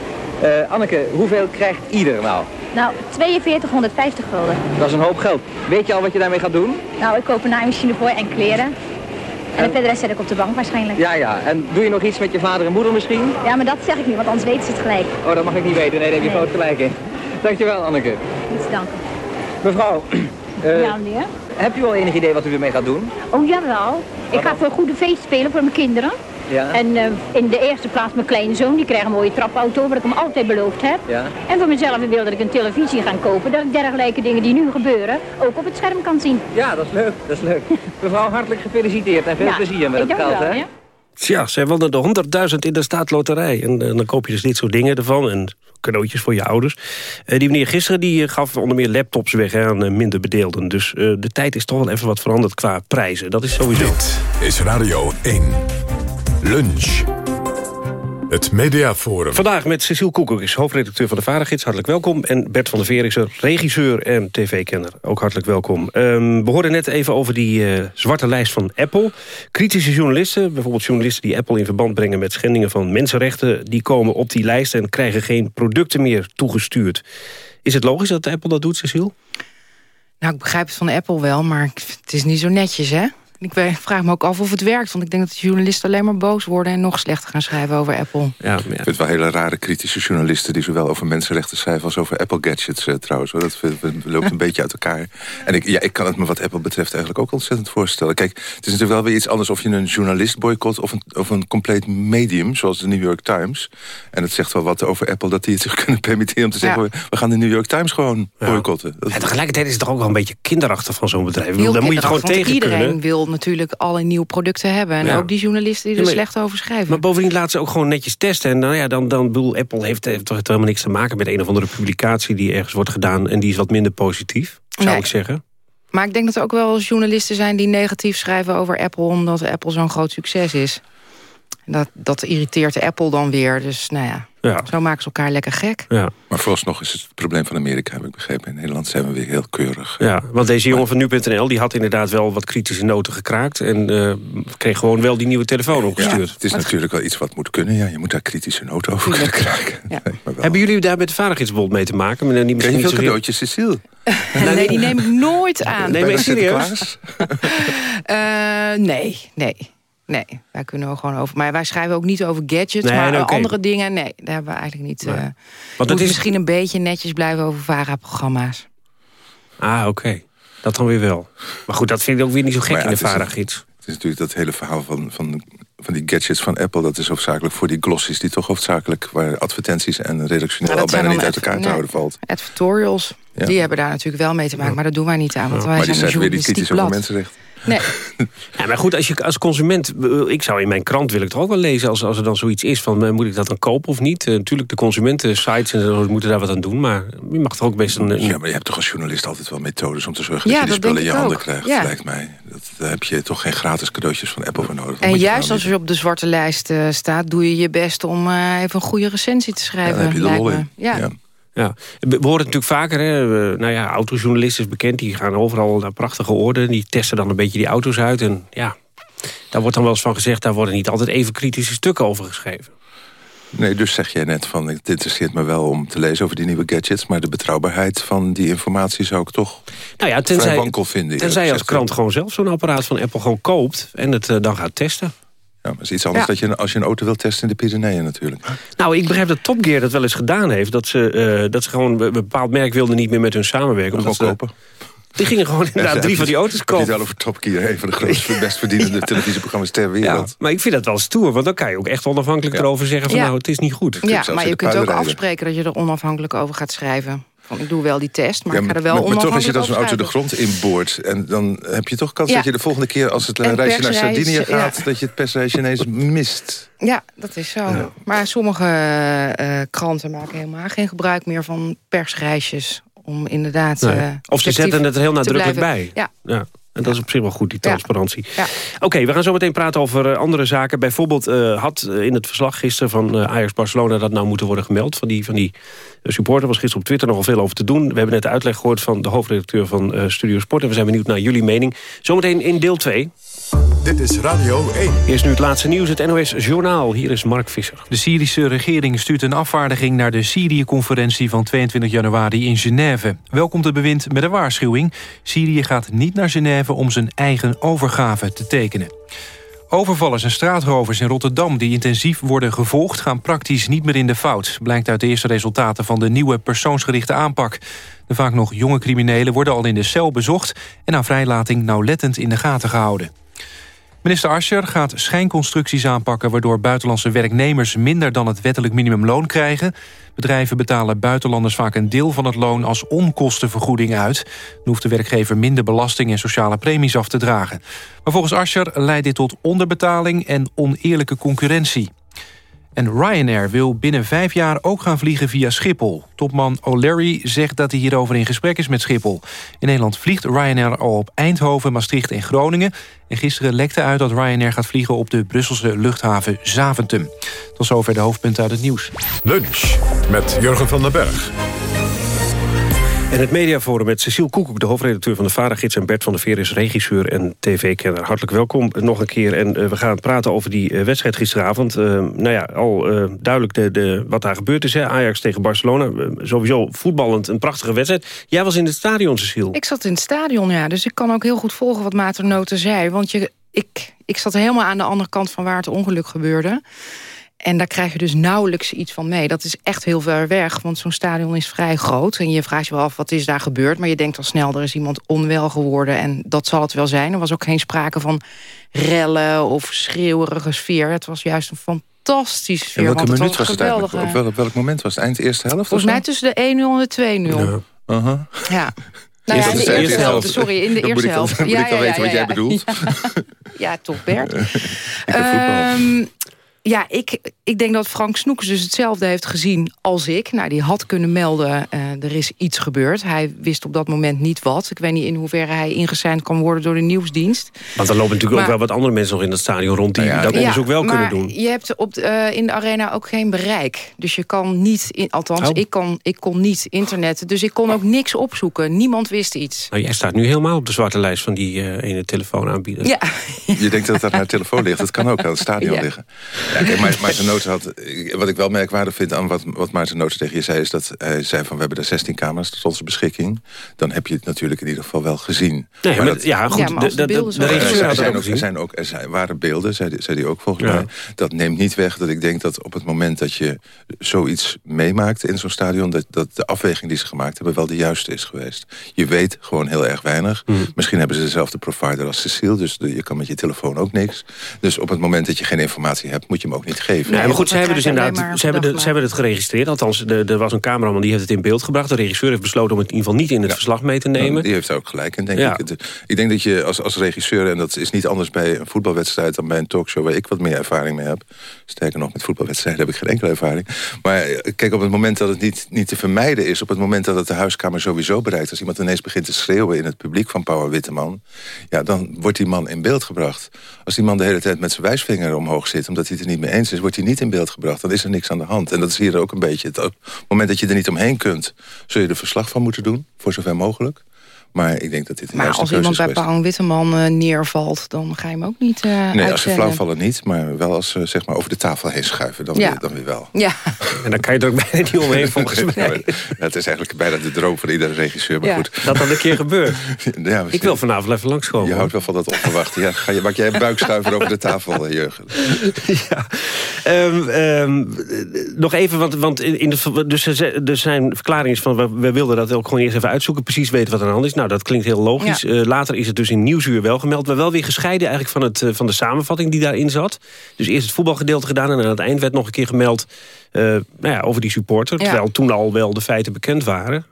Uh, Anneke, hoeveel krijgt ieder nou? Nou, 4250 gulden. Dat is een hoop geld. Weet je al wat je daarmee gaat doen? Nou, ik koop een naaimachine voor en kleren. En de verder zet ik op de bank waarschijnlijk. Ja, ja. En doe je nog iets met je vader en moeder misschien? Ja, maar dat zeg ik niet, want anders weten ze het gelijk. Oh, dat mag ik niet weten. Nee, daar heb je nee. groot gelijk in. Dankjewel, Anneke. Niets danken. Mevrouw. Uh, ja, meneer. Hebt u al enig idee wat u ermee gaat doen? Oh, jawel. Ik ga voor een goede feest spelen voor mijn kinderen. Ja. En uh, in de eerste plaats mijn kleine zoon, die krijgt een mooie trapauto, wat ik hem altijd beloofd heb. Ja. En voor mezelf wil dat ik een televisie ga kopen, dat ik dergelijke dingen die nu gebeuren ook op het scherm kan zien. Ja, dat is leuk, dat is leuk. Mevrouw, hartelijk gefeliciteerd en veel ja, plezier met het geld, hè? Ja. Zij wonnen de 100.000 in de staatsloterij. En, en dan koop je dus dit soort dingen ervan. En cadeautjes voor je ouders. Uh, die meneer gisteren die gaf onder meer laptops weg aan minder bedeelden. Dus de tijd is toch wel even wat veranderd qua prijzen. Dat is sowieso. Dit is Radio 1. Lunch. Het Mediaforum. Vandaag met Cecile Koekoek, is hoofdredacteur van de Vadergids. Hartelijk welkom. En Bert van der Veer is er regisseur en tv-kenner. Ook hartelijk welkom. Um, we hoorden net even over die uh, zwarte lijst van Apple. Kritische journalisten, bijvoorbeeld journalisten die Apple in verband brengen... met schendingen van mensenrechten, die komen op die lijst... en krijgen geen producten meer toegestuurd. Is het logisch dat Apple dat doet, Cecile? Nou, ik begrijp het van Apple wel, maar het is niet zo netjes, hè? Ik vraag me ook af of het werkt. Want ik denk dat de journalisten alleen maar boos worden... en nog slechter gaan schrijven over Apple. Ja, ja. Ik vind het wel hele rare kritische journalisten... die zowel over mensenrechten schrijven als over Apple-gadgets uh, trouwens. Hoor. Dat loopt een beetje uit elkaar. En ik, ja, ik kan het me wat Apple betreft eigenlijk ook ontzettend voorstellen. Kijk, het is natuurlijk wel weer iets anders... of je een journalist boycott of een, of een compleet medium... zoals de New York Times. En het zegt wel wat over Apple dat die het zich kunnen permitteren... om te zeggen, ja. we gaan de New York Times gewoon boycotten. Ja. En tegelijkertijd is het toch ook wel een beetje kinderachtig van zo'n bedrijf. Bedoel, daar moet je het gewoon tegen iedereen kunnen. wil natuurlijk alle nieuwe producten hebben. En Ja. ook die journalisten die er Ja, maar- slecht over schrijven. Maar bovendien laat ze ook gewoon netjes testen. En nou ja, dan, dan bedoel, Apple heeft, heeft toch helemaal niks te maken... met een of andere publicatie die ergens wordt gedaan... en die is wat minder positief, zou Nee. ik zeggen. Maar ik denk dat er ook wel journalisten zijn die negatief schrijven over Apple... omdat Apple zo'n groot succes is. Dat, dat irriteert Apple dan weer. Dus nou ja, Ja. zo maken ze elkaar lekker gek. Ja. Maar vooralsnog is het het probleem van Amerika, heb ik begrepen. In Nederland zijn we weer heel keurig. Ja, want deze jongen van nu.nl die had inderdaad wel wat kritische noten gekraakt... en eh, kreeg gewoon wel die nieuwe telefoon Ja, opgestuurd. het is natuurlijk wel iets wat moet kunnen. Ja, je moet daar kritische noten over kunnen krijgen. Hebben jullie daar met de Vadergidsbond mee te maken? Maar niet Ken je misschien veel niet cadeautjes, Cecile? nee, die neem ik nooit aan. Nee, maar serieus? Eh, nee, nee. Nee, wij kunnen ook gewoon over. Maar wij schrijven ook niet over gadgets, Nee, maar andere dingen. Nee, daar hebben we eigenlijk niet. Nee. eh Want het is- misschien een beetje netjes blijven over VARA-programma's. Ah, oké. Dat dan weer wel. Maar goed, dat vind ik ook weer niet zo gek ja, in de Vadergids. Het is natuurlijk dat hele verhaal van, van, van die gadgets van Apple... dat is hoofdzakelijk voor die glossies die toch hoofdzakelijk... waar advertenties en redactioneel al bijna niet uit elkaar te houden valt. Advertorials, die hebben daar natuurlijk wel mee te maken... maar dat doen wij niet aan, want wij maar zijn die zijn weer die journalistiek kritisch over mensenrechten. Nee. Ja, maar goed, als je als consument... Ik zou in mijn krant wil ik toch ook wel lezen als, als er dan zoiets is... van eh, moet ik dat dan kopen of niet? Eh, natuurlijk, de consumentensites en zo moeten daar wat aan doen... maar je mag toch ook best een... Ja, maar je hebt toch als journalist altijd wel methodes om te zorgen... Ja, dat je die dat spullen in je handen ook. krijgt, Ja. lijkt mij. Dat, daar heb je toch geen gratis cadeautjes van Apple voor nodig. En je juist als je op de zwarte lijst eh, staat... doe je je best om eh, even een goede recensie te schrijven. dan heb je de lol in. Ja. Ja. We horen het natuurlijk vaker, hè. Nou ja, autojournalist is bekend, die gaan overal naar prachtige orden. Die testen dan een beetje die auto's uit. En ja, daar wordt dan wel eens van gezegd, daar worden niet altijd even kritische stukken over geschreven. Nee, dus zeg jij net van, het interesseert me wel om te lezen over die nieuwe gadgets... maar de betrouwbaarheid van die informatie zou ik toch Nou ja, vrij tenzij, wankel vinden. tenzij je als krant gewoon zelf zo'n apparaat van Apple gewoon koopt... en het eh, dan gaat testen. Ja, maar het is iets anders Ja. dat je, als je een auto wilt testen in de Pyreneeën natuurlijk. Nou, ik begrijp dat Top Gear dat wel eens gedaan heeft. Dat ze, eh, dat ze gewoon een bepaald merk wilden niet meer met hun samenwerken. Omdat Gewoon ze, kopen. Die gingen gewoon inderdaad drie van die auto's Ik heb het kopen. niet al over Top Gear, een van de grootste, best verdienende televisieprogramma's ter Ja, wereld. maar ik vind dat wel stoer, want dan kan je ook echt onafhankelijk erover zeggen van Ja. nou, het is niet goed. Ja, maar je kunt ook afspreken dat je er onafhankelijk over gaat schrijven. Van, ik doe wel die test, maar Ja, ik ga er maar, wel maar, maar toch als je dan zo'n auto de grond inboort... en dan heb je toch kans Ja. dat je de volgende keer... als het En een reisje naar Sardinië ja. gaat... dat je het persreisje ineens mist. Ja, dat is zo. Maar sommige eh, kranten maken helemaal geen gebruik meer van persreisjes. Om inderdaad... Nee. eh, of ze zetten het er heel nadrukkelijk bij. Ja. En dat is op zich wel goed, die transparantie. Ja. Oké, we gaan zo meteen praten over eh, andere zaken. Bijvoorbeeld eh, had eh, in het verslag gisteren van eh, Ajax-Barcelona... dat nou moeten worden gemeld van die, van die supporter. was gisteren op Twitter nogal veel over te doen. We hebben net de uitleg gehoord van de hoofdredacteur van Studio Sport. En we zijn benieuwd naar jullie mening. Zometeen in deel 2. Dit is Radio 1. Eerst nu het laatste nieuws, het NOS Journaal. Hier is Mark Visser. De Syrische regering stuurt een afvaardiging naar de Syrië-conferentie van 22 januari in Genève. Welkom de bewind met een waarschuwing. Syrië gaat niet naar Genève om zijn eigen overgave te tekenen. Overvallers en straatrovers in Rotterdam die intensief worden gevolgd... gaan praktisch niet meer in de fout. Blijkt uit de eerste resultaten van de nieuwe persoonsgerichte aanpak. De vaak nog jonge criminelen worden al in de cel bezocht... en na vrijlating nauwlettend in de gaten gehouden. Minister Ascher gaat schijnconstructies aanpakken... waardoor buitenlandse werknemers minder dan het wettelijk minimumloon krijgen. Bedrijven betalen buitenlanders vaak een deel van het loon... als onkostenvergoeding uit. Dan hoeft de werkgever minder belasting en sociale premies af te dragen. Maar volgens Ascher leidt dit tot onderbetaling en oneerlijke concurrentie. En Ryanair wil binnen vijf jaar ook gaan vliegen via Schiphol. Topman O'Leary zegt dat hij hierover in gesprek is met Schiphol. In Nederland vliegt Ryanair al op Eindhoven, Maastricht en Groningen. En gisteren lekte uit dat Ryanair gaat vliegen op de Brusselse luchthaven Zaventem. Tot zover de hoofdpunten uit het nieuws. Lunch met Jurgen van den Berg. En het mediaforum met Cecile Koekoek, de hoofdredacteur van de Vadergids... en Bert van der Veer is regisseur en tv-kenner. Hartelijk welkom nog een keer. En eh, we gaan praten over die eh, wedstrijd gisteravond. Eh, nou ja, al duidelijk de, de, wat daar gebeurd is. Hè? Ajax tegen Barcelona. Sowieso voetballend een prachtige wedstrijd. Jij was in het stadion, Cecile. Ik zat in het stadion, ja. Dus ik kan ook heel goed volgen wat Maternoten zei. Want je, ik, ik zat helemaal aan de andere kant van waar het ongeluk gebeurde. En daar krijg je dus nauwelijks iets van mee. Dat is echt heel ver weg, want zo'n stadion is vrij groot. En je vraagt je wel af, wat is daar gebeurd? Maar je denkt al snel, er is iemand onwel geworden. En dat zal het wel zijn. Er was ook geen sprake van rellen of schreeuwerige sfeer. Het was juist een fantastische sfeer. En welke want minuut het was het een eigenlijk? Op geweldige... wel- op welk moment was het? Eind eerste helft? Volgens mij tussen de 1-0 en de 2-0. Ja. Aha. Ja. Nou ja, in de eerste helft. Sorry, in de Dan eerste helft. dan moet Ja, ik ja, weten ja, wat jij ja. bedoelt. Ja, toch Bert. Ik heb voetbal. Ehm, ja, ik, ik denk dat Frank Snoeks dus hetzelfde heeft gezien als ik. Nou, die had kunnen melden, eh, er is iets gebeurd. Hij wist op dat moment niet wat. Ik weet niet in hoeverre hij ingeseind kan worden door de nieuwsdienst. Want er lopen natuurlijk Maar- ook wel wat andere mensen nog in dat stadion rond... die dat Ja, onderzoek wel kunnen doen. je hebt op de, eh, in de arena ook geen bereik. Dus je kan niet, in, althans, Oh. ik, kan, ik kon niet internetten. Dus ik kon ook niks opzoeken. Niemand wist iets. Nou, jij staat nu helemaal op de zwarte lijst van die eh, ene telefoonaanbieder. Ja. Je denkt dat het aan haar telefoon ligt. Dat kan ook aan het stadion Ja. liggen. Ja, kijk, maar Maarten Noten had... Wat ik wel merkwaardig vind aan wat, wat Maarten Noten tegen je zei... is dat hij zei van we hebben er 16 camera's tot onze beschikking. Dan heb je het natuurlijk in ieder geval wel gezien. Nee, maar dat, ja, goed. Ja, de, de, de, de regisseur er zijn, ook, er zijn ook er zijn, waren beelden, zei, zei hij ook volgens mij. Dat neemt niet weg dat ik denk dat op het moment dat je zoiets meemaakt in zo'n stadion... Dat, dat de afweging die ze gemaakt hebben wel de juiste is geweest. Je weet gewoon heel erg weinig. Hmm. Misschien hebben ze dezelfde provider als Cecile... dus je kan met je telefoon ook niks. Dus op het moment dat je geen informatie hebt, moet je hem ook niet geven. Nee, maar goed, ze hebben dus inderdaad ze hebben, de, ze hebben het geregistreerd. Althans, er was een cameraman die heeft het in beeld gebracht. De regisseur heeft besloten om het in ieder geval niet in het verslag mee te nemen. die heeft ook gelijk in, denk ik. Ik denk dat je als, als regisseur, en dat is niet anders bij een voetbalwedstrijd... dan bij een talkshow waar ik wat meer ervaring mee heb. Sterker nog, met voetbalwedstrijden heb ik geen enkele ervaring. Maar eh, kijk, op het moment dat het niet, niet te vermijden is... op het moment dat het de huiskamer sowieso bereikt... als iemand ineens begint te schreeuwen in het publiek van Pauw Witteman... ja, dan wordt die man in beeld gebracht. Als die man de hele tijd met zijn wijsvinger omhoog zit... omdat hij het niet mee eens is, wordt hij niet in beeld gebracht. Dan is er niks aan de hand. En dat is hier ook een beetje... Het, op het moment dat je er niet omheen kunt... zul je er verslag van moeten doen, voor zover mogelijk. Maar ik denk dat dit een Maar als iemand bij Paul Witteman uh, neervalt, dan ga je hem ook niet uh, Nee, als ze flauw vallen niet, maar wel als ze zeg maar, over de tafel heen schuiven, dan, weer, dan weer wel. Ja. En dan kan je er ook bijna niet omheen volgens mij. het is eigenlijk bijna de droom van iedere regisseur, maar goed. Dat dan een keer gebeurt. Ja, ik wil vanavond even langskomen. Je houdt wel van dat onverwachte. Ja, ga je, maak jij een buikschuiver over de tafel, eh, Jurgen? Ja. Um, um, nog even, want, want in de, dus er zijn verklaringen van... We, we wilden dat ook gewoon eerst even uitzoeken, precies weten wat er aan de hand is. Nou, dat klinkt heel logisch. Ja. Uh, later is het dus in Nieuwsuur wel gemeld. Maar wel weer gescheiden eigenlijk van, het, uh, van de samenvatting die daarin zat. Dus eerst het voetbalgedeelte gedaan... en aan het eind werd nog een keer gemeld uh, nou ja, over die supporter. Ja. Terwijl toen al wel de feiten bekend waren.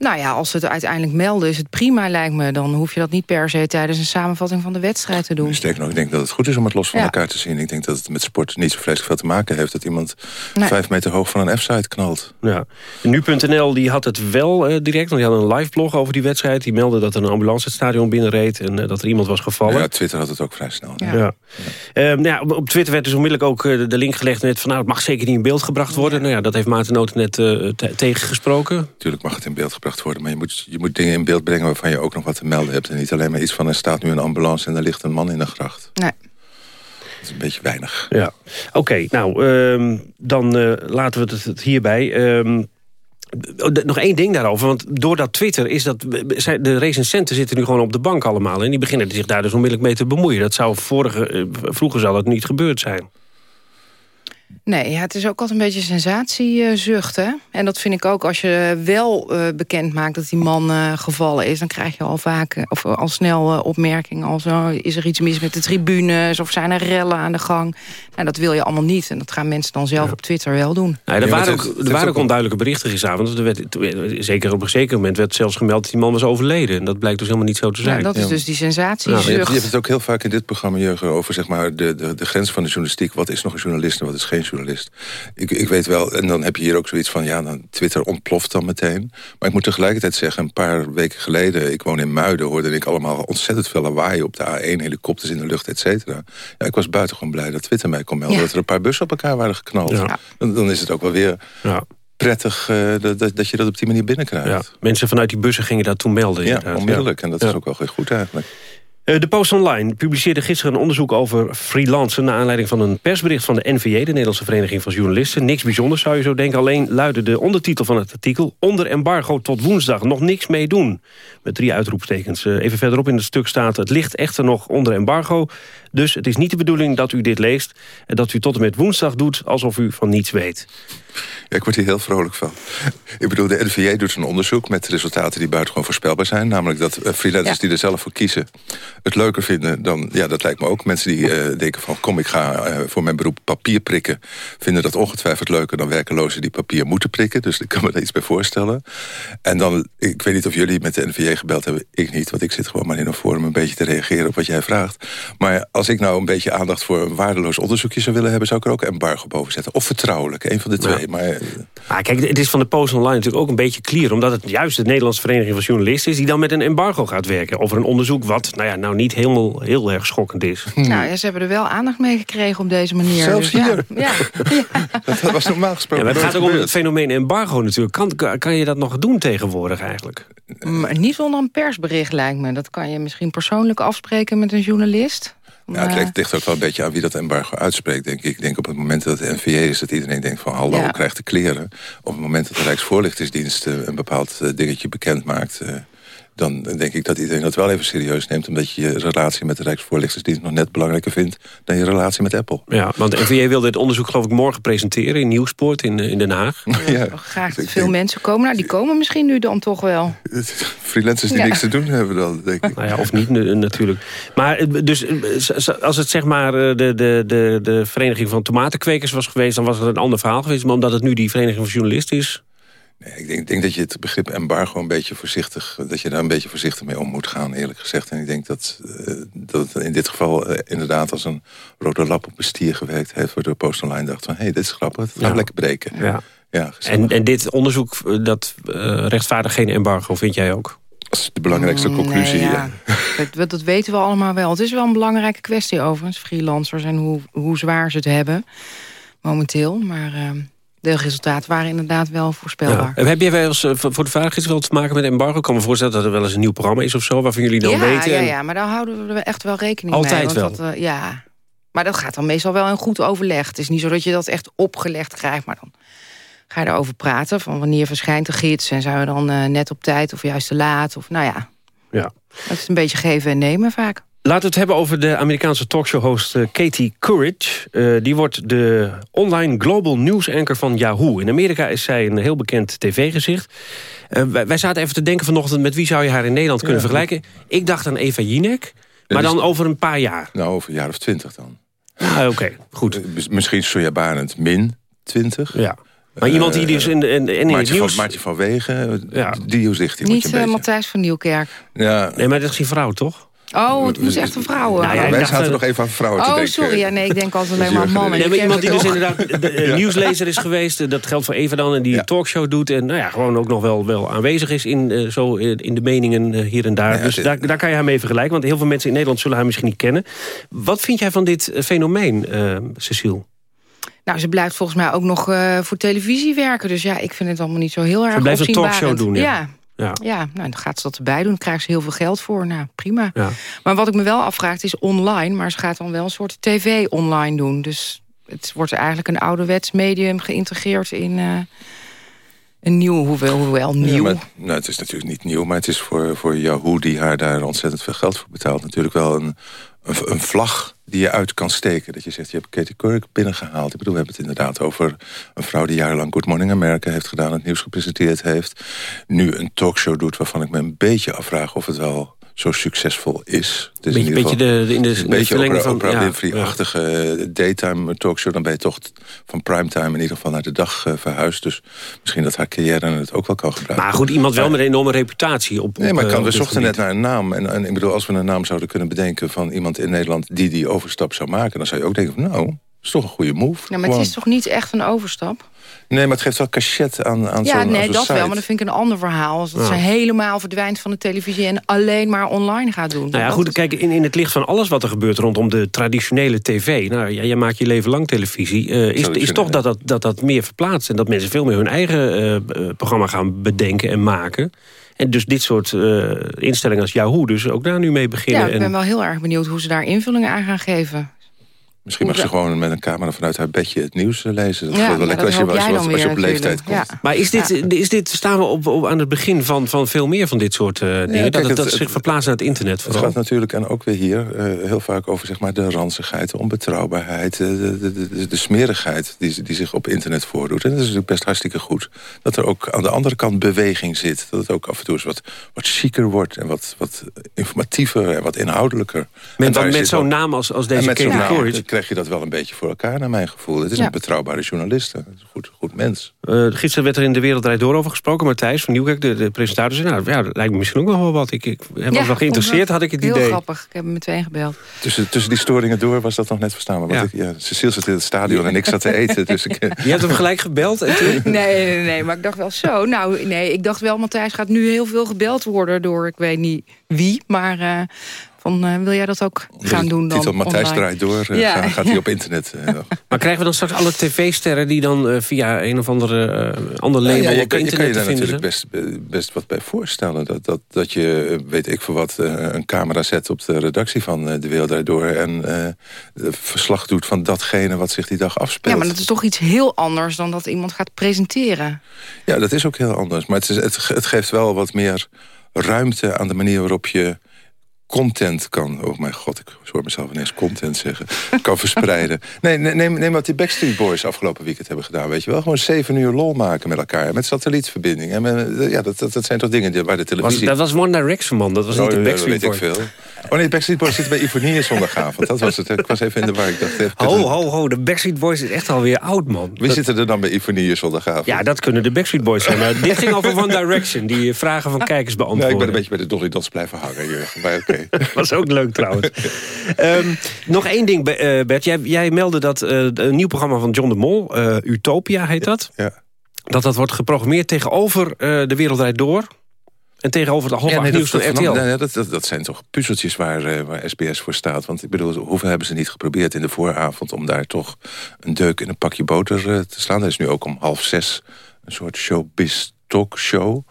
Nou ja, als ze het uiteindelijk melden is het prima lijkt me. Dan hoef je dat niet per se tijdens een samenvatting van de wedstrijd te doen. Sterker nog, ik denk dat het goed is om het los van ja. elkaar te zien. Ik denk dat het met sport niet zo vreselijk veel te maken heeft... dat iemand nee. vijf meter hoog van een F-site knalt. Ja. Nu.nl die had het wel uh, direct, want die had een live blog over die wedstrijd. Die meldde dat er een ambulance het stadion binnenreed... en uh, dat er iemand was gevallen. Ja, Twitter had het ook vrij snel. Ja. Ja. ja. Uh, ja op Twitter werd dus onmiddellijk ook uh, de link gelegd met... van nou, het mag zeker niet in beeld gebracht worden. Nou ja, dat heeft Maarten Noten net tegengesproken. Tuurlijk mag het in beeld gebracht worden, maar je moet je moet dingen in beeld brengen waarvan je ook nog wat te melden hebt. En niet alleen maar iets van er staat nu een ambulance en er ligt een man in de gracht. Nee. Dat is een beetje weinig. Ja, oké. Okay, nou, um, dan uh, laten we het hierbij. Um, nog één ding daarover, want doordat Twitter is dat... de recensenten zitten nu gewoon op de bank allemaal... en die beginnen zich daar dus onmiddellijk mee te bemoeien. Dat zou vorige, vroeger zal dat niet gebeurd zijn. Nee, ja, het is ook altijd een beetje sensatiezucht. Hè? En dat vind ik ook als je wel uh, bekend maakt dat die man uh, gevallen is... dan krijg je al vaak uh, of al snel opmerkingen als... Oh, is er iets mis met de tribunes of zijn er rellen aan de gang. Nou, dat wil je allemaal niet. En dat gaan mensen dan zelf ja. op Twitter wel doen. Nee, er ja, waren ook, er waren ook onduidelijke berichten gisteravond. Er werd, zeker op een zeker moment werd zelfs gemeld dat die man was overleden. En dat blijkt dus helemaal niet zo te zijn. Ja, dat is dus die sensatiezucht. je, hebt, je hebt het ook heel vaak in dit programma, Jurgen... over zeg maar, de, de, de grens van de journalistiek. Wat is nog een journalist en wat is geen journalist? Ik, ik weet wel, en dan heb je hier ook zoiets van... ja, dan Twitter ontploft dan meteen. Maar ik moet tegelijkertijd zeggen, een paar weken geleden... ik woon in Muiden, hoorde ik allemaal ontzettend veel lawaai... op de A1, helikopters in de lucht, et cetera. Ja, ik was buitengewoon blij dat Twitter mij kon melden... Ja. dat er een paar bussen op elkaar waren geknald. Ja. Dan, dan, is het ook wel weer... Ja prettig uh, dat, dat je dat op die manier binnenkrijgt. Mensen vanuit die bussen gingen dat toen melden. Ja, onmiddellijk. En dat is ook wel goed eigenlijk. De Post Online publiceerde gisteren een onderzoek over freelancen... naar aanleiding van een persbericht van de NVJ, de Nederlandse Vereniging van Journalisten. Niks bijzonders zou je zo denken, alleen luidde de ondertitel van het artikel... onder embargo tot woensdag, nog niks mee doen. Met drie uitroepstekens. Even verderop in het stuk staat... het ligt echter nog onder embargo, dus het is niet de bedoeling dat u dit leest... en dat u tot en met woensdag doet alsof u van niets weet. Ja, ik word hier heel vrolijk van. Ik bedoel, de NVJ doet een onderzoek met resultaten die buitengewoon voorspelbaar zijn. Namelijk dat uh, freelancers ja. die er zelf voor kiezen het leuker vinden dan... Ja, dat lijkt me ook. Mensen die uh, denken van kom, ik ga uh, voor mijn beroep papier prikken... vinden dat ongetwijfeld leuker dan werkelozen die papier moeten prikken. Dus ik kan me daar iets bij voorstellen. En dan, ik weet niet of jullie met de NVJ gebeld hebben. Ik niet, want ik zit gewoon maar in een forum een beetje te reageren op wat jij vraagt. Maar als ik nou een beetje aandacht voor een waardeloos onderzoekje zou willen hebben... zou ik er ook embargo boven zetten. Of vertrouwelijk, een van de twee. Ja. Maar maar kijk, het is van de Post Online natuurlijk ook een beetje clear... omdat het juist de Nederlandse Vereniging van Journalisten is... die dan met een embargo gaat werken over een onderzoek... wat nou, ja, nou niet helemaal heel erg schokkend is. Nou ja, ze hebben er wel aandacht mee gekregen op deze manier. Zelfs dus, hier? Ja. ja. dat was normaal gesproken. Ja, het gaat ook om het fenomeen embargo natuurlijk. Kan, kan je dat nog doen tegenwoordig eigenlijk? Maar niet zonder een persbericht lijkt me. Dat kan je misschien persoonlijk afspreken met een journalist... Ja, het ligt, ook wel een beetje aan wie dat embargo uitspreekt, denk ik. Ik denk op het moment dat het NVA is, dat iedereen denkt van... hallo, Ja. krijgt de kleren. Op het moment dat de Rijksvoorlichtingsdienst eh, een bepaald eh, dingetje bekend maakt... eh, dan denk ik dat iedereen dat wel even serieus neemt... omdat je je relatie met de Rijksvoorlichtingsdienst nog net belangrijker vindt... dan je relatie met Apple. Ja, want de NVA wil dit onderzoek geloof ik morgen presenteren... in Nieuwsport in, eh, in Den Haag. Ja, Graag dat veel mensen komen. Nou, die komen misschien nu dan toch wel. freelancers die Ja. niks te doen hebben dan, denk ik. Nou ja, of niet nu- natuurlijk. Maar eh, dus, eh, als het zeg maar eh, de, de, de, de vereniging van tomatenkwekers was geweest... dan was het een ander verhaal geweest. Maar omdat het nu die vereniging van journalisten is... Nee, ik denk, denk dat je het begrip embargo een beetje voorzichtig... dat je daar een beetje voorzichtig mee om moet gaan, eerlijk gezegd. En ik denk dat, eh, dat het in dit geval eh, inderdaad als een rode lap op een stier gewerkt heeft... waardoor Post Online dacht van, hé, hey, dit is grappig, het gaat Ja. lekker breken. Ja. Ja, En, en dit onderzoek, eh, dat eh, rechtvaardigt geen embargo, vind jij ook? Dat is de belangrijkste Mm, conclusie. nee, ja. dat, weten we allemaal wel. Het is wel een belangrijke kwestie overigens, freelancers... en hoe, hoe zwaar ze het hebben momenteel. Maar eh, de resultaten waren inderdaad wel voorspelbaar. Ja. Heb jij wel eens, eh, voor de vraag iets wel te maken met embargo? Ik kan me voorstellen dat er wel eens een nieuw programma is of zo... waarvan jullie dan ja, weten. ja, en- ja, maar daar houden we echt wel rekening Altijd mee. wel? want Dat, eh, ja, maar dat gaat dan meestal wel in goed overleg. Het is niet zo dat je dat echt opgelegd krijgt, maar dan ga je erover praten. Van wanneer verschijnt de gids en zijn we dan eh, net op tijd of juist te laat? Of nou ja, Ja. het is een beetje geven en nemen vaak. Laten we het hebben over de Amerikaanse talkshow-host eh, Katie Couric. Eh, die wordt de online global news anchor van Yahoo. In Amerika is zij een heel bekend tv-gezicht. Eh, wij, wij zaten even te denken vanochtend... met wie zou je haar in Nederland kunnen Ja. vergelijken? Ik dacht aan Eva Jinek, maar dan over een paar jaar. Nou, over een jaar of twintig dan. Ah, Oké, goed. Mis- Misschien Sonja Barend min twintig. Ja. Maar iemand die dus in, de- in, in het Maartje nieuws... van, Maartje van Wegen, Ja. die nieuwsdichting moet Niet eh, beetje... Matthijs van Nieuwkerk. Ja, Nee, maar dat is die vrouw, toch? Oh, het moest echt een vrouw Nou ja, wij dacht, zaten eh, nog even aan vrouwen te Oh, denken. sorry. Ja, nee, ik denk altijd alleen maar mannen. Nee, maar iemand die dus inderdaad de, nieuwslezer is geweest. eh, Dat geldt voor Eva dan. En die Ja. een talkshow doet. En nou ja, gewoon ook nog wel, wel aanwezig is in, eh, zo, in de meningen hier en daar. Ja, dus daar, daar kan je haar mee vergelijken. Want heel veel mensen in Nederland zullen haar misschien niet kennen. Wat vind jij van dit fenomeen, eh Cecile? Nou, ze blijft volgens mij ook nog eh, voor televisie werken. Dus ja, ik vind het allemaal niet zo heel erg Ze blijft een talkshow doen, ja. Ja, Ja. nou, dan gaat ze dat erbij doen. Dan krijgt ze heel veel geld voor. Nou, prima. Ja. Maar wat ik me wel afvraag is online. Maar ze gaat dan wel een soort tv online doen. Dus het wordt eigenlijk een ouderwets medium geïntegreerd in eh, een nieuw, hoewel, hoewel nieuw. Ja, maar, nou, het is natuurlijk niet nieuw, maar het is voor, voor Yahoo... die haar daar ontzettend veel geld voor betaalt... natuurlijk wel een, een, vlag die je uit kan steken. Dat je zegt, je hebt Katie Couric binnengehaald. Ik bedoel, we hebben het inderdaad over een vrouw... die jarenlang Good Morning America heeft gedaan... het nieuws gepresenteerd heeft. Nu een talkshow doet waarvan ik me een beetje afvraag... of het wel zo succesvol is. Het is Beetje- in ieder beetje geval de- de- in de- een in de beetje verlenging Oprah, van- Oprah ja, Winfrey-achtige daytime talkshow. Dan ben je toch van primetime in ieder geval naar de dag eh, verhuisd. Dus misschien dat haar carrière het ook wel kan gebruiken. Maar goed, iemand wel met een enorme reputatie. Op, Nee, maar eh, kan, op we dit zochten net naar een naam. En, en ik bedoel, als we een naam zouden kunnen bedenken... van iemand in Nederland die die overstap zou maken... dan zou je ook denken van, nou, dat is toch een goede move. Nou, maar het is toch niet echt een overstap? Nee, maar het geeft wel cachet aan, aan ja, zo'n nee, dat site. wel. Maar dat vind ik een ander verhaal. Als dat Ja. ze helemaal verdwijnt van de televisie... en alleen maar online gaat doen. Nou ja, goed, kijk, in, in het licht van alles wat er gebeurt rondom de traditionele tv... nou, ja, jij maakt je leven lang televisie... eh, is, is toch dat dat, dat dat meer verplaatst... en dat mensen veel meer hun eigen eh, eh, programma gaan bedenken en maken... En dus dit soort eh, instellingen als Yahoo dus ook daar nu mee beginnen. Ja, ik ben en, wel heel erg benieuwd hoe ze daar invullingen aan gaan geven. Misschien mag ze gewoon met een camera vanuit haar bedje het nieuws eh, lezen. Dat Ja, is wel maar lekker als je, als, je op leeftijd komt. Ja. maar is dit, is dit, staan we op, op, aan het begin van, van veel meer van dit soort eh, dingen? kijk, dat het, het- dat het- zich verplaatst naar het internet Het vooral? gaat natuurlijk, en ook weer hier, eh, heel vaak over zeg maar, de ranzigheid, de onbetrouwbaarheid, de, de, de, de, de smerigheid die, die zich op internet voordoet. En dat is natuurlijk best hartstikke goed. Dat er ook aan de andere kant beweging zit. Dat het ook af en toe eens wat, wat chiquer wordt en wat, wat informatiever en wat inhoudelijker. Met, met zo'n naam als, als deze met krijg je dat wel een beetje voor elkaar, naar mijn gevoel. Het is Ja. een betrouwbare journalist. Een goed, goed mens. Eh, gisteren werd er in de Wereld Draait Door over gesproken. Matthijs van Nieuwkerk, de, de presentator, zei... nou, ja, dat lijkt me misschien ook nog wel wat. Ik, ik heb Ja, was wel vond geïnteresseerd, had ik het heel idee. grappig. Ik heb hem meteen gebeld. Tussen, tussen die storingen door was dat nog net verstaan. Maar wat Ja. ik, ja, Cecile zat in het stadion en ik zat te eten. Dus ik, Je hebt hem gelijk gebeld en toen... Nee, nee, nee, maar ik dacht wel zo. Nou, nee, ik dacht wel, Matthijs gaat nu heel veel gebeld worden door ik weet niet wie. Maar eh, Van, eh, wil jij dat ook gaan doen dan Titel Matthijs online? draait door, eh, Ja. gaat- gaat hij op internet. eh. Maar krijgen we dan straks alle tv-sterren... die dan eh, via een of andere eh, ander label Ja, ja, je, op kan, je kan je internet daar natuurlijk best, best wat bij voorstellen. Dat, dat, dat je, weet ik voor wat, eh, een camera zet op de redactie van eh, De Wereld Draait Door... en eh, verslag doet van datgene wat zich die dag afspeelt. Ja, maar dat is toch iets heel anders dan dat iemand gaat presenteren. Ja, dat is ook heel anders. Maar het, is, het, het geeft wel wat meer ruimte aan de manier waarop je content kan... Oh mijn god, ik hoor mezelf ineens content zeggen. kan verspreiden. Nee, nee, neem, neem wat die Backstreet Boys afgelopen weekend hebben gedaan. Weet je wel? Gewoon zeven uur lol maken met elkaar. Met satellietverbinding. En met- ja, dat, dat, dat zijn toch dingen die, waar de Was, televisie... dat was One Direction, man. Dat was niet de Oh, Backstreet dat weet Boys. ik veel. Oh nee, de Backstreet Boys zitten bij Ivonie zondagavond. Dat was het. Ik was even in de war. Ik dacht, even, Ho, ho, ho. De Backstreet Boys is echt alweer oud, man. Wie zitten er dan bij Ivonie zondagavond? Ja, dat kunnen de Backstreet Boys zijn. Maar dit ging over One Direction. Die vragen van kijkers beantwoorden. ik ben een beetje bij de Dolly Dots blijven hangen, Jurgen. Maar oké. was ook leuk trouwens. Ehm, nog één ding, eh, Bert. Jij, jij meldde dat eh, een nieuw programma van John de Mol... eh, Utopia heet dat. Ja. Dat dat wordt geprogrammeerd tegenover De Wereld Draait Door... en tegenover de half Ja, nee, nieuws dat, van dat, RTL. nee, dat, dat, dat zijn toch puzzeltjes waar, waar SBS voor staat. Want ik bedoel, hoeveel hebben ze niet geprobeerd in de vooravond... om daar toch een deuk in een pakje boter te slaan. Er is nu ook om half zes een soort showbiz talkshow.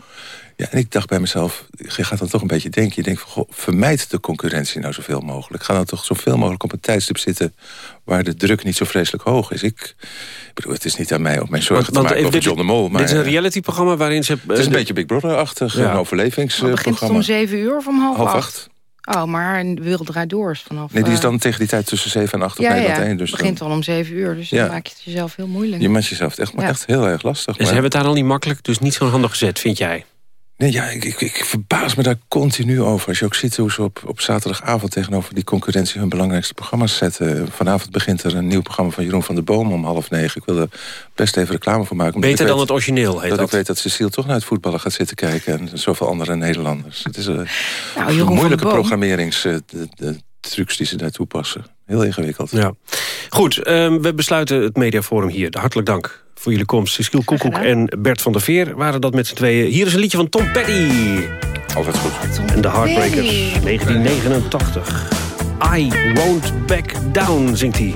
Ja, en ik dacht bij mezelf, je gaat dan toch een beetje denken... je denkt van, goh, vermijd de concurrentie nou zoveel mogelijk. Ga dan toch zoveel mogelijk op een tijdstip zitten... waar de druk niet zo vreselijk hoog is. Ik, ik bedoel, het is niet aan mij om mijn zorgen te maken even over dit- John de Mol. Maar, dit is een eh, realityprogramma waarin ze... het is een beetje Big Brother-achtig, Ja. een Maar begint het overlevingsprogramma. om zeven uur of om half, Half acht? acht. Oh, maar een wereld draait door is vanaf... Nee, die is eh, dan tegen die tijd tussen 7 en 8 op ja, Nederland ja, 1. Dus het begint dan, al om zeven uur, dus Ja. dan maak je het jezelf heel moeilijk. je maakt jezelf echt, maar Ja. echt heel erg lastig. En ze maar- hebben het daar al niet makkelijk, dus niet zo'n handig gezet, vind jij? Nee, ja, ik, ik, ik verbaas me daar continu over. Als je ook ziet hoe ze op, op zaterdagavond tegenover die concurrentie... hun belangrijkste programma's zetten. Vanavond begint er een nieuw programma van Jeroen van der Boom om half negen. Ik wil er best even reclame voor maken. Beter dan weet- het origineel, heet dat, dat. ik weet dat Cecile toch naar het voetballen gaat zitten kijken... en zoveel andere Nederlanders. Het is een Nou, Jeroen van moeilijke der Boom. programmerings... eh, de, de trucs die ze daar toepassen. Heel ingewikkeld. Ja. Goed, ehm, we besluiten het mediaforum hier. Hartelijk dank voor jullie komst. Cecile Koekoek en Bert van der Veer waren dat met z'n tweeën. Hier is een liedje van Tom Petty. Altijd goed. En de Heartbreakers, 1989. I won't back down, zingt hij.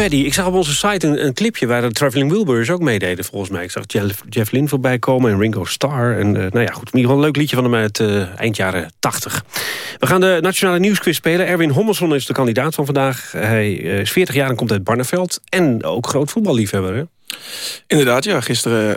Petty. Ik zag op onze site een, een clipje waar de Traveling Wilburys ook meededen, volgens mij. Ik zag Jeff, Jeff Lynne voorbij komen en Ringo Starr. En, eh, nou ja, goed, in ieder geval een leuk liedje van hem uit eh, eind jaren 80. We gaan de Nationale Nieuwsquiz spelen. Erwin Hommelson is de kandidaat van vandaag. Hij eh, is 40 jaar en komt uit Barneveld. En ook groot voetballiefhebber, hè? Inderdaad, ja. Gisteren,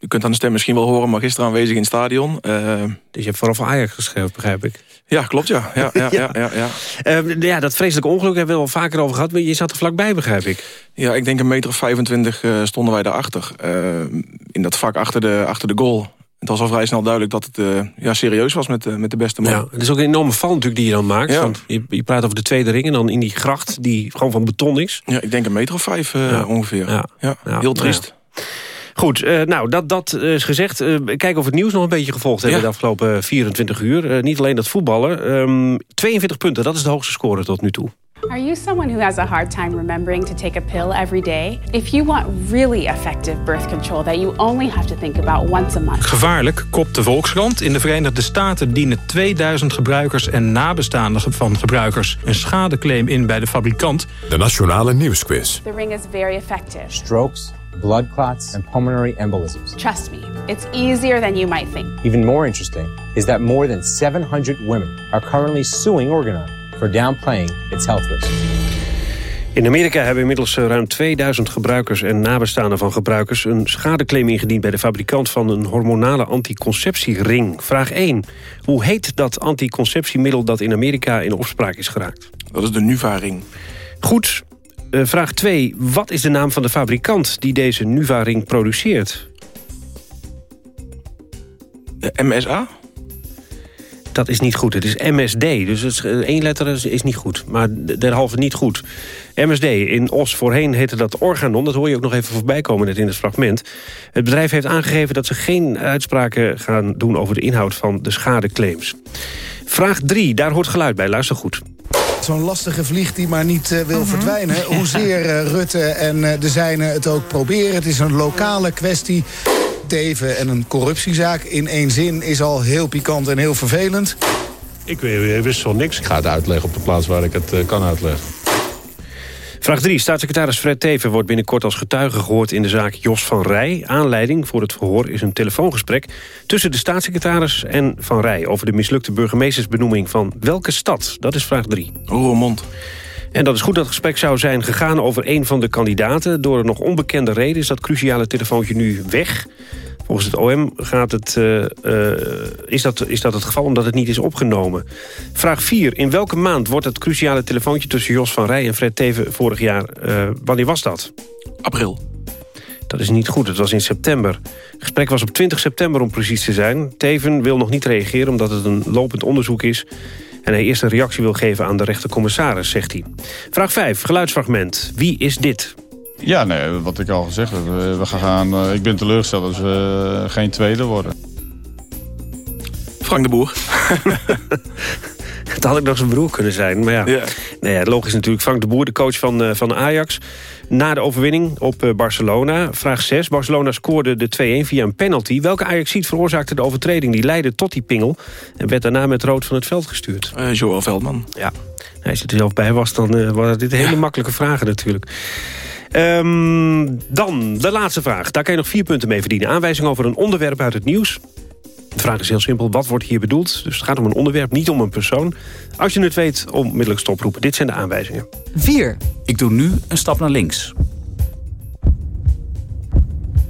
u kunt aan de stem misschien wel horen, maar gisteren aanwezig in het stadion. Dus je hebt vooral voor Ajax geschreven, begrijp ik. Ja, klopt, ja. Ja, ja, ja. ja, ja. Eh, ja, dat vreselijke ongeluk hebben we al vaker over gehad. Maar je zat er vlakbij, begrijp ik. Ja, ik denk een meter of 25 eh, stonden wij daarachter. Eh in dat vak achter de, achter de goal. Het was al vrij snel duidelijk dat het eh, ja, serieus was met, met de beste man. Ja, het is ook een enorme val natuurlijk die je dan maakt. Ja. Want je, je praat over de tweede ring en dan in die gracht die gewoon van beton is. Ja, ik denk een meter of vijf ongeveer. Ja, heel triest. Goed, eh, nou, dat, dat is gezegd. Eh, kijk of het nieuws nog een beetje gevolgd hebben Ja. de afgelopen 24 uur. Eh, niet alleen dat voetballen. Ehm, 42 punten, dat is de hoogste score tot nu toe. Are you someone who has a hard time remembering to take a pill every day? If you want really effective birth control that you only have to think about once a month. Gevaarlijk, kopt de Volkskrant. In de Verenigde Staten dienen 2000 gebruikers en nabestaanden van gebruikers een schadeclaim in bij de fabrikant. De Nationale Nieuwsquiz. The ring is very effective. strokes, blood clots, and pulmonary embolisms. Trust me, it's easier than you might think. Even more interesting is that more than 700 women are currently suing Organon for downplaying its health risks. In Amerika hebben inmiddels eh, ruim 2000 gebruikers en nabestaanden van gebruikers... een schadeclaim ingediend bij de fabrikant van een hormonale anticonceptiering. Vraag 1. Hoe heet dat anticonceptiemiddel dat in Amerika in opspraak is geraakt? Dat is de Nuva-ring. Goed. Eh, vraag 2. Wat is de naam van de fabrikant die deze Nuva-ring produceert? De MSA? Dat is niet goed. Het is MSD. Dus het is, eh, één letter is, is niet goed. Maar de- derhalve niet goed. MSD in Os voorheen heette dat Organon. Dat hoor je ook nog even voorbij komen net in het fragment. Het bedrijf heeft aangegeven dat ze geen uitspraken gaan doen... over de inhoud van de schadeclaims. Vraag 3. Daar hoort geluid bij. Luister goed. Zo'n lastige vlieg die maar niet eh, wil verdwijnen. Hoezeer eh, Rutte en eh, de zijnen het ook proberen. Het is een lokale kwestie. Teven en een corruptiezaak in één zin is al heel pikant en heel vervelend. Ik weet- wist van niks. Ik ga het uitleggen op de plaats waar ik het kan uitleggen. Vraag 3. Staatssecretaris Fred Teven wordt binnenkort als getuige gehoord... in de zaak Jos van Rij. Aanleiding voor het verhoor is een telefoongesprek... tussen de staatssecretaris en Van Rij... over de mislukte burgemeestersbenoeming van welke stad? Dat is vraag 3. Roermond. En dat is goed dat het gesprek zou zijn gegaan over een van de kandidaten. Door een nog onbekende reden is dat cruciale telefoontje nu weg. Volgens het OM gaat het, eh, eh, is, dat, is dat het geval omdat het niet is opgenomen. Vraag 4. In welke maand wordt het cruciale telefoontje tussen Jos van Rij en Fred Teven vorig jaar... eh, wanneer was dat? April. Dat is niet goed, het was in september. Het gesprek was op 20 september om precies te zijn. Teven wil nog niet reageren omdat het een lopend onderzoek is... en hij eerst een reactie wil geven aan de rechtercommissaris, zegt hij. Vraag 5, geluidsfragment. Wie is dit? Ja, nee, wat ik al gezegd heb. We we gaan, eh, ik ben teleurgesteld als we eh, geen tweede worden. Frank de Boer. Het had ik nog zijn broer kunnen zijn. Maar ja, Ja. Nou ja logisch natuurlijk. Frank de Boer, de coach van, eh, van Ajax. Na de overwinning op eh, Barcelona. Vraag 6. Barcelona scoorde de 2-1 via een penalty. Welke Ajax-ziet veroorzaakte de overtreding? Die leidde tot die pingel. En werd daarna met rood van het veld gestuurd. Eh, Joël Veldman. Ja. Als je er zelf bij was, dan eh, waren dit hele makkelijke vragen natuurlijk. Ehm, dan de laatste vraag. Daar kan je nog vier punten mee verdienen. Aanwijzing over een onderwerp uit het nieuws. De vraag is heel simpel. Wat wordt hier bedoeld? Dus het gaat om een onderwerp, niet om een persoon. Als je het weet, onmiddellijk stoproepen. Dit zijn de aanwijzingen. 4. Ik doe nu een stap naar links.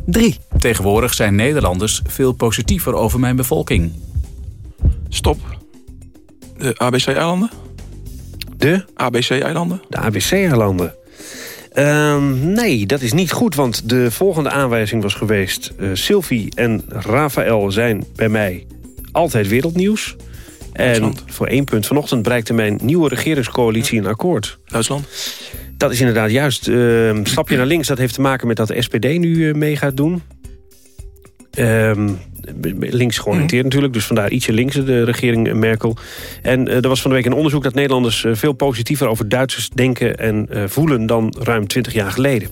3. Tegenwoordig zijn Nederlanders veel positiever over mijn bevolking. Stop. De ABC-eilanden? De? ABC-eilanden? De ABC-eilanden. Ehm, nee, dat is niet goed, want de volgende aanwijzing was geweest... eh, Sylvie en Rafael zijn bij mij altijd wereldnieuws. En voor één punt vanochtend bereikte mijn nieuwe regeringscoalitie een akkoord. Duitsland? Dat is inderdaad juist. Ehm, stapje naar links, dat heeft te maken met dat de SPD nu eh, mee gaat doen. Ehm, links georiënteerd natuurlijk, dus vandaar ietsje links de regering Merkel. En eh, er was van de week een onderzoek dat Nederlanders eh, veel positiever over Duitsers denken en eh, voelen dan ruim 20 jaar geleden.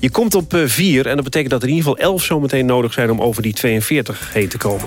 Je komt op 4 en dat betekent dat er in ieder geval 11 zometeen nodig zijn om over die 42 heen te komen.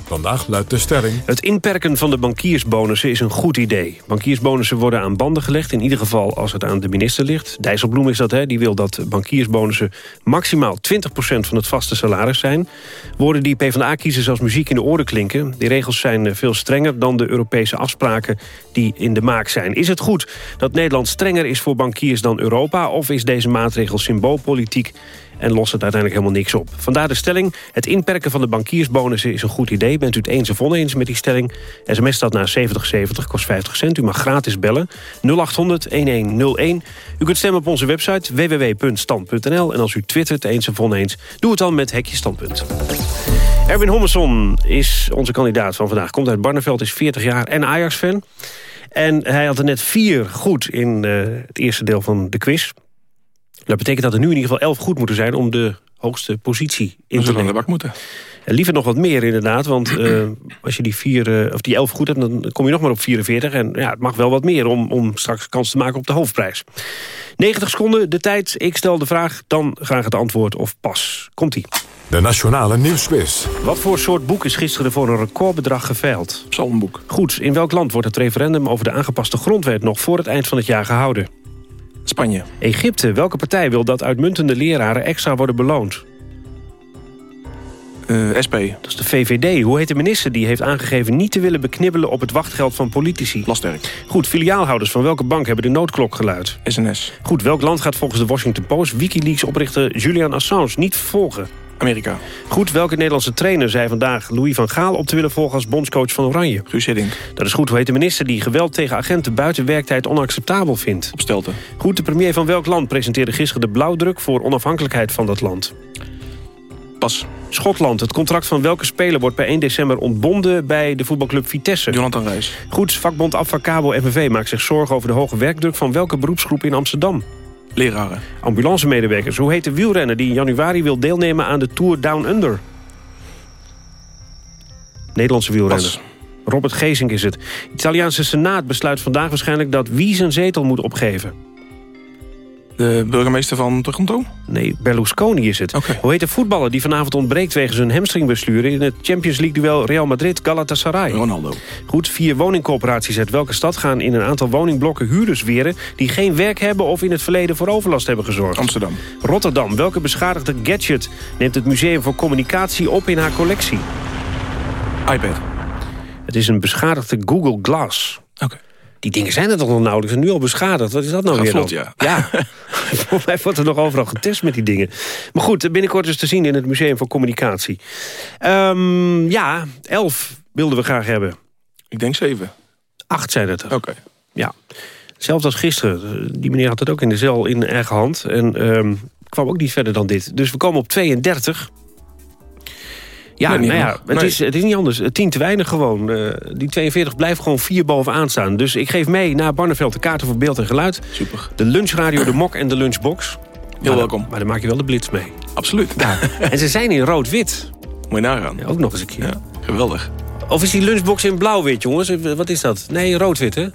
Vandaag luidt de stelling... Het inperken van de bankiersbonussen is een goed idee. Bankiersbonussen worden aan banden gelegd, in ieder geval als het aan de minister ligt. Dijsselbloem is dat, hè? die wil dat bankiersbonussen maximaal 20% van het vaste salaris zijn. Woorden die PvdA-kiezers als muziek in de oren klinken. Die regels zijn eh, veel strenger dan de Europese afspraken die in de maak zijn. Is het goed dat Nederland strenger is voor bankiers dan Europa... of is deze maatregel symboolpolitiek en lost het uiteindelijk helemaal niks op. Vandaar de stelling, het inperken van de bankiersbonussen is een goed idee. Bent u het eens of oneens met die stelling? SMS staat naar 7070, kost 50 cent. U mag gratis bellen, 0800-1101. U kunt stemmen op onze website www.stand.nl. En als u twittert eens of oneens, doe het dan met Hekje Standpunt. Erwin Hommerson is onze kandidaat van vandaag. Komt uit Barneveld, is 40 jaar en Ajax-fan. En hij had er net vier goed in eh, het eerste deel van de quiz. Dat betekent dat er nu in ieder geval elf goed moeten zijn... om de hoogste positie in te nemen. bak moeten. En liever nog wat meer inderdaad, want eh, als je die, vier, eh, of die elf goed hebt... dan kom je nog maar op 44. En ja, het mag wel wat meer om, om straks kans te maken op de hoofdprijs. 90 seconden, de tijd. Ik stel de vraag, dan graag het antwoord of pas. Komt-ie. De Nationale Nieuwsquiz. Wat voor soort boek is gisteren voor een recordbedrag geveild? Psalmboek. Goed, in welk land wordt het referendum over de aangepaste grondwet... nog voor het eind van het jaar gehouden? Spanje. Egypte. Welke partij wil dat uitmuntende leraren extra worden beloond? Eh, SP. Dat is de VVD. Hoe heet de minister die heeft aangegeven niet te willen beknibbelen op het wachtgeld van politici? Plasterk. Goed, filiaalhouders van welke bank hebben de noodklok geluid? SNS. Goed, welk land gaat volgens de Washington Post Wikileaks oprichter Julian Assange niet vervolgen? Amerika. Goed, welke Nederlandse trainer zei vandaag Louis van Gaal op te willen volgen als bondscoach van Oranje? Guus Hiddink. Dat is goed, hoe heet de minister die geweld tegen agenten buiten werktijd onacceptabel vindt? Opstelten. Goed, de premier van welk land presenteerde gisteren de blauwdruk voor onafhankelijkheid van dat land? Pas. Schotland. Het contract van welke speler wordt per 1 december ontbonden bij de voetbalclub Vitesse? Jonathan Reis. Goed, vakbond Avacabo FNV maakt zich zorgen over de hoge werkdruk van welke beroepsgroep in Amsterdam? Leraren. Ambulancemedewerkers. Hoe heet de wielrenner die in januari wil deelnemen aan de Tour Down Under? Nederlandse wielrenner. Pas. Robert Geesink is het. De Italiaanse Senaat besluit vandaag waarschijnlijk dat wie zijn zetel moet opgeven. De burgemeester van Toronto? Nee, Berlusconi is het. Hoe heet de voetballer die vanavond ontbreekt wegens een hamstringblessure... in het Champions League-duel Real Madrid-Galatasaray? Ronaldo. Goed, vier woningcorporaties uit welke stad gaan in een aantal woningblokken huurders weren... die geen werk hebben of in het verleden voor overlast hebben gezorgd? Amsterdam. Rotterdam. Welke beschadigde gadget neemt het Museum voor Communicatie op in haar collectie? iPad. Het is een beschadigde Google Glass. Die dingen zijn er toch nog nauwelijks en nu al beschadigd. Wat is dat nou Gaat weer vlot, dan? ja. Ja, volgens mij wordt er nog overal getest met die dingen. Maar goed, binnenkort is te zien in het Museum voor Communicatie. Ehm, ja, elf wilden we graag hebben. Ik denk zeven. Acht zijn het er. Oké. Ja. Hetzelfde als gisteren. Die meneer had het ook in de cel in eigen hand. En ehm, kwam ook niet verder dan dit. Dus we komen op 32. Ja, Nee, nou ja, het, Nee. is, het is niet anders. Tien te weinig gewoon. Eh, die 42 blijft gewoon vier bovenaan staan. Dus ik geef mee naar Barneveld de kaarten voor beeld en geluid. Super. De lunchradio, de mok en de lunchbox. Heel welkom. Maar dan maak je wel de blitz mee. Absoluut. En ze zijn in rood-wit. Moet je nagaan. Ja, ook nog eens een keer. Ja, geweldig. Of is die lunchbox in blauw-wit, jongens? Wat is dat? Nee, rood-wit, hè?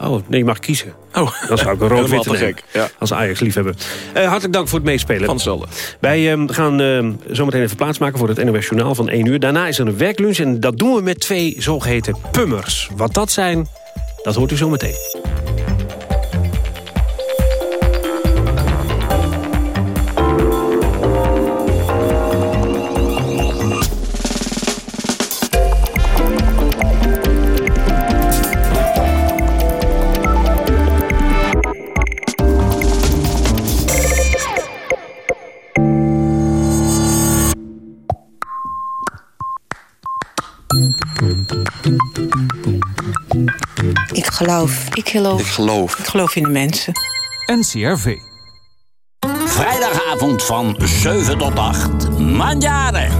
Oh, nee, je mag kiezen. Oh, Dan zou ik een rood-wit helemaal te nemen. gek. Ja. Als Ajax-liefhebber. Eh hartelijk dank voor het meespelen. Van. Wij eh, gaan eh, zometeen even plaatsmaken voor het NOS Journaal van 1 uur. Daarna is er een werklunch en dat doen we met twee zogeheten pummers. Wat dat zijn, dat hoort u zometeen. Geloof. Ik geloof. Ik geloof. Ik geloof in de mensen. NCRV. Vrijdagavond van 7 tot 8. Manjaren.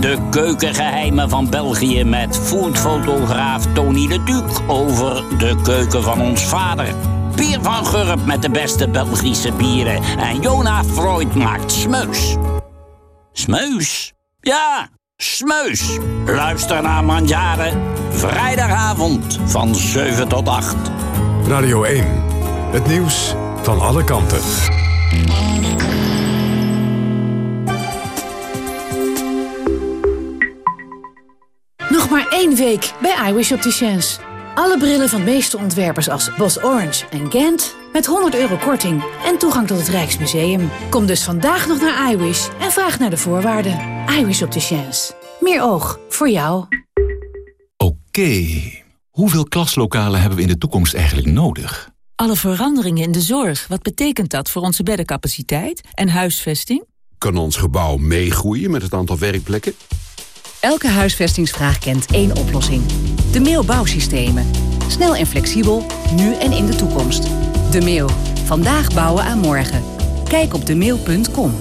De keukengeheimen van België met foodfotograaf Tony de Duc over de keuken van ons vader. Pier van Gurp met de beste Belgische bieren. En Jona Freud maakt smeus. Smeus? Ja, Smeus. Luister naar Mandjaren. Vrijdagavond van 7 tot 8. Radio 1. Het nieuws van alle kanten. Nog maar één week bij iWish Opticians. Alle brillen van meeste ontwerpers als Bos Orange en Gent... met 100 euro korting en toegang tot het Rijksmuseum. Kom dus vandaag nog naar iWish en vraag naar de voorwaarden. iWish Opticians. Meer oog voor jou. Oké, hoeveel klaslokalen hebben we in de toekomst eigenlijk nodig? Alle veranderingen in de zorg, wat betekent dat voor onze beddencapaciteit en huisvesting? Kan ons gebouw meegroeien met het aantal werkplekken? Elke huisvestingsvraag kent één oplossing. De Mail Bouwsystemen. Snel en flexibel, nu en in de toekomst. De Mail. Vandaag bouwen aan morgen. Kijk op demail.com.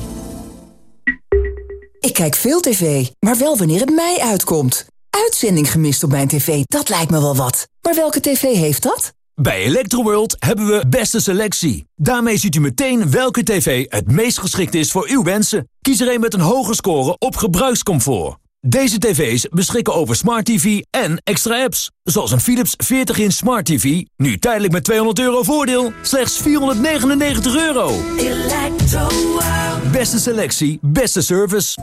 Ik kijk veel tv, maar wel wanneer het mij uitkomt. Uitzending gemist op mijn tv, dat lijkt me wel wat. Maar welke tv heeft dat? Bij Electroworld hebben we beste selectie. Daarmee ziet u meteen welke tv het meest geschikt is voor uw wensen. Kies er een met een hoge score op gebruikscomfort. Deze tv's beschikken over Smart TV en extra apps. Zoals een Philips 40-inch Smart TV. Nu tijdelijk met 200 euro voordeel. Slechts 499 euro. Beste selectie, beste service.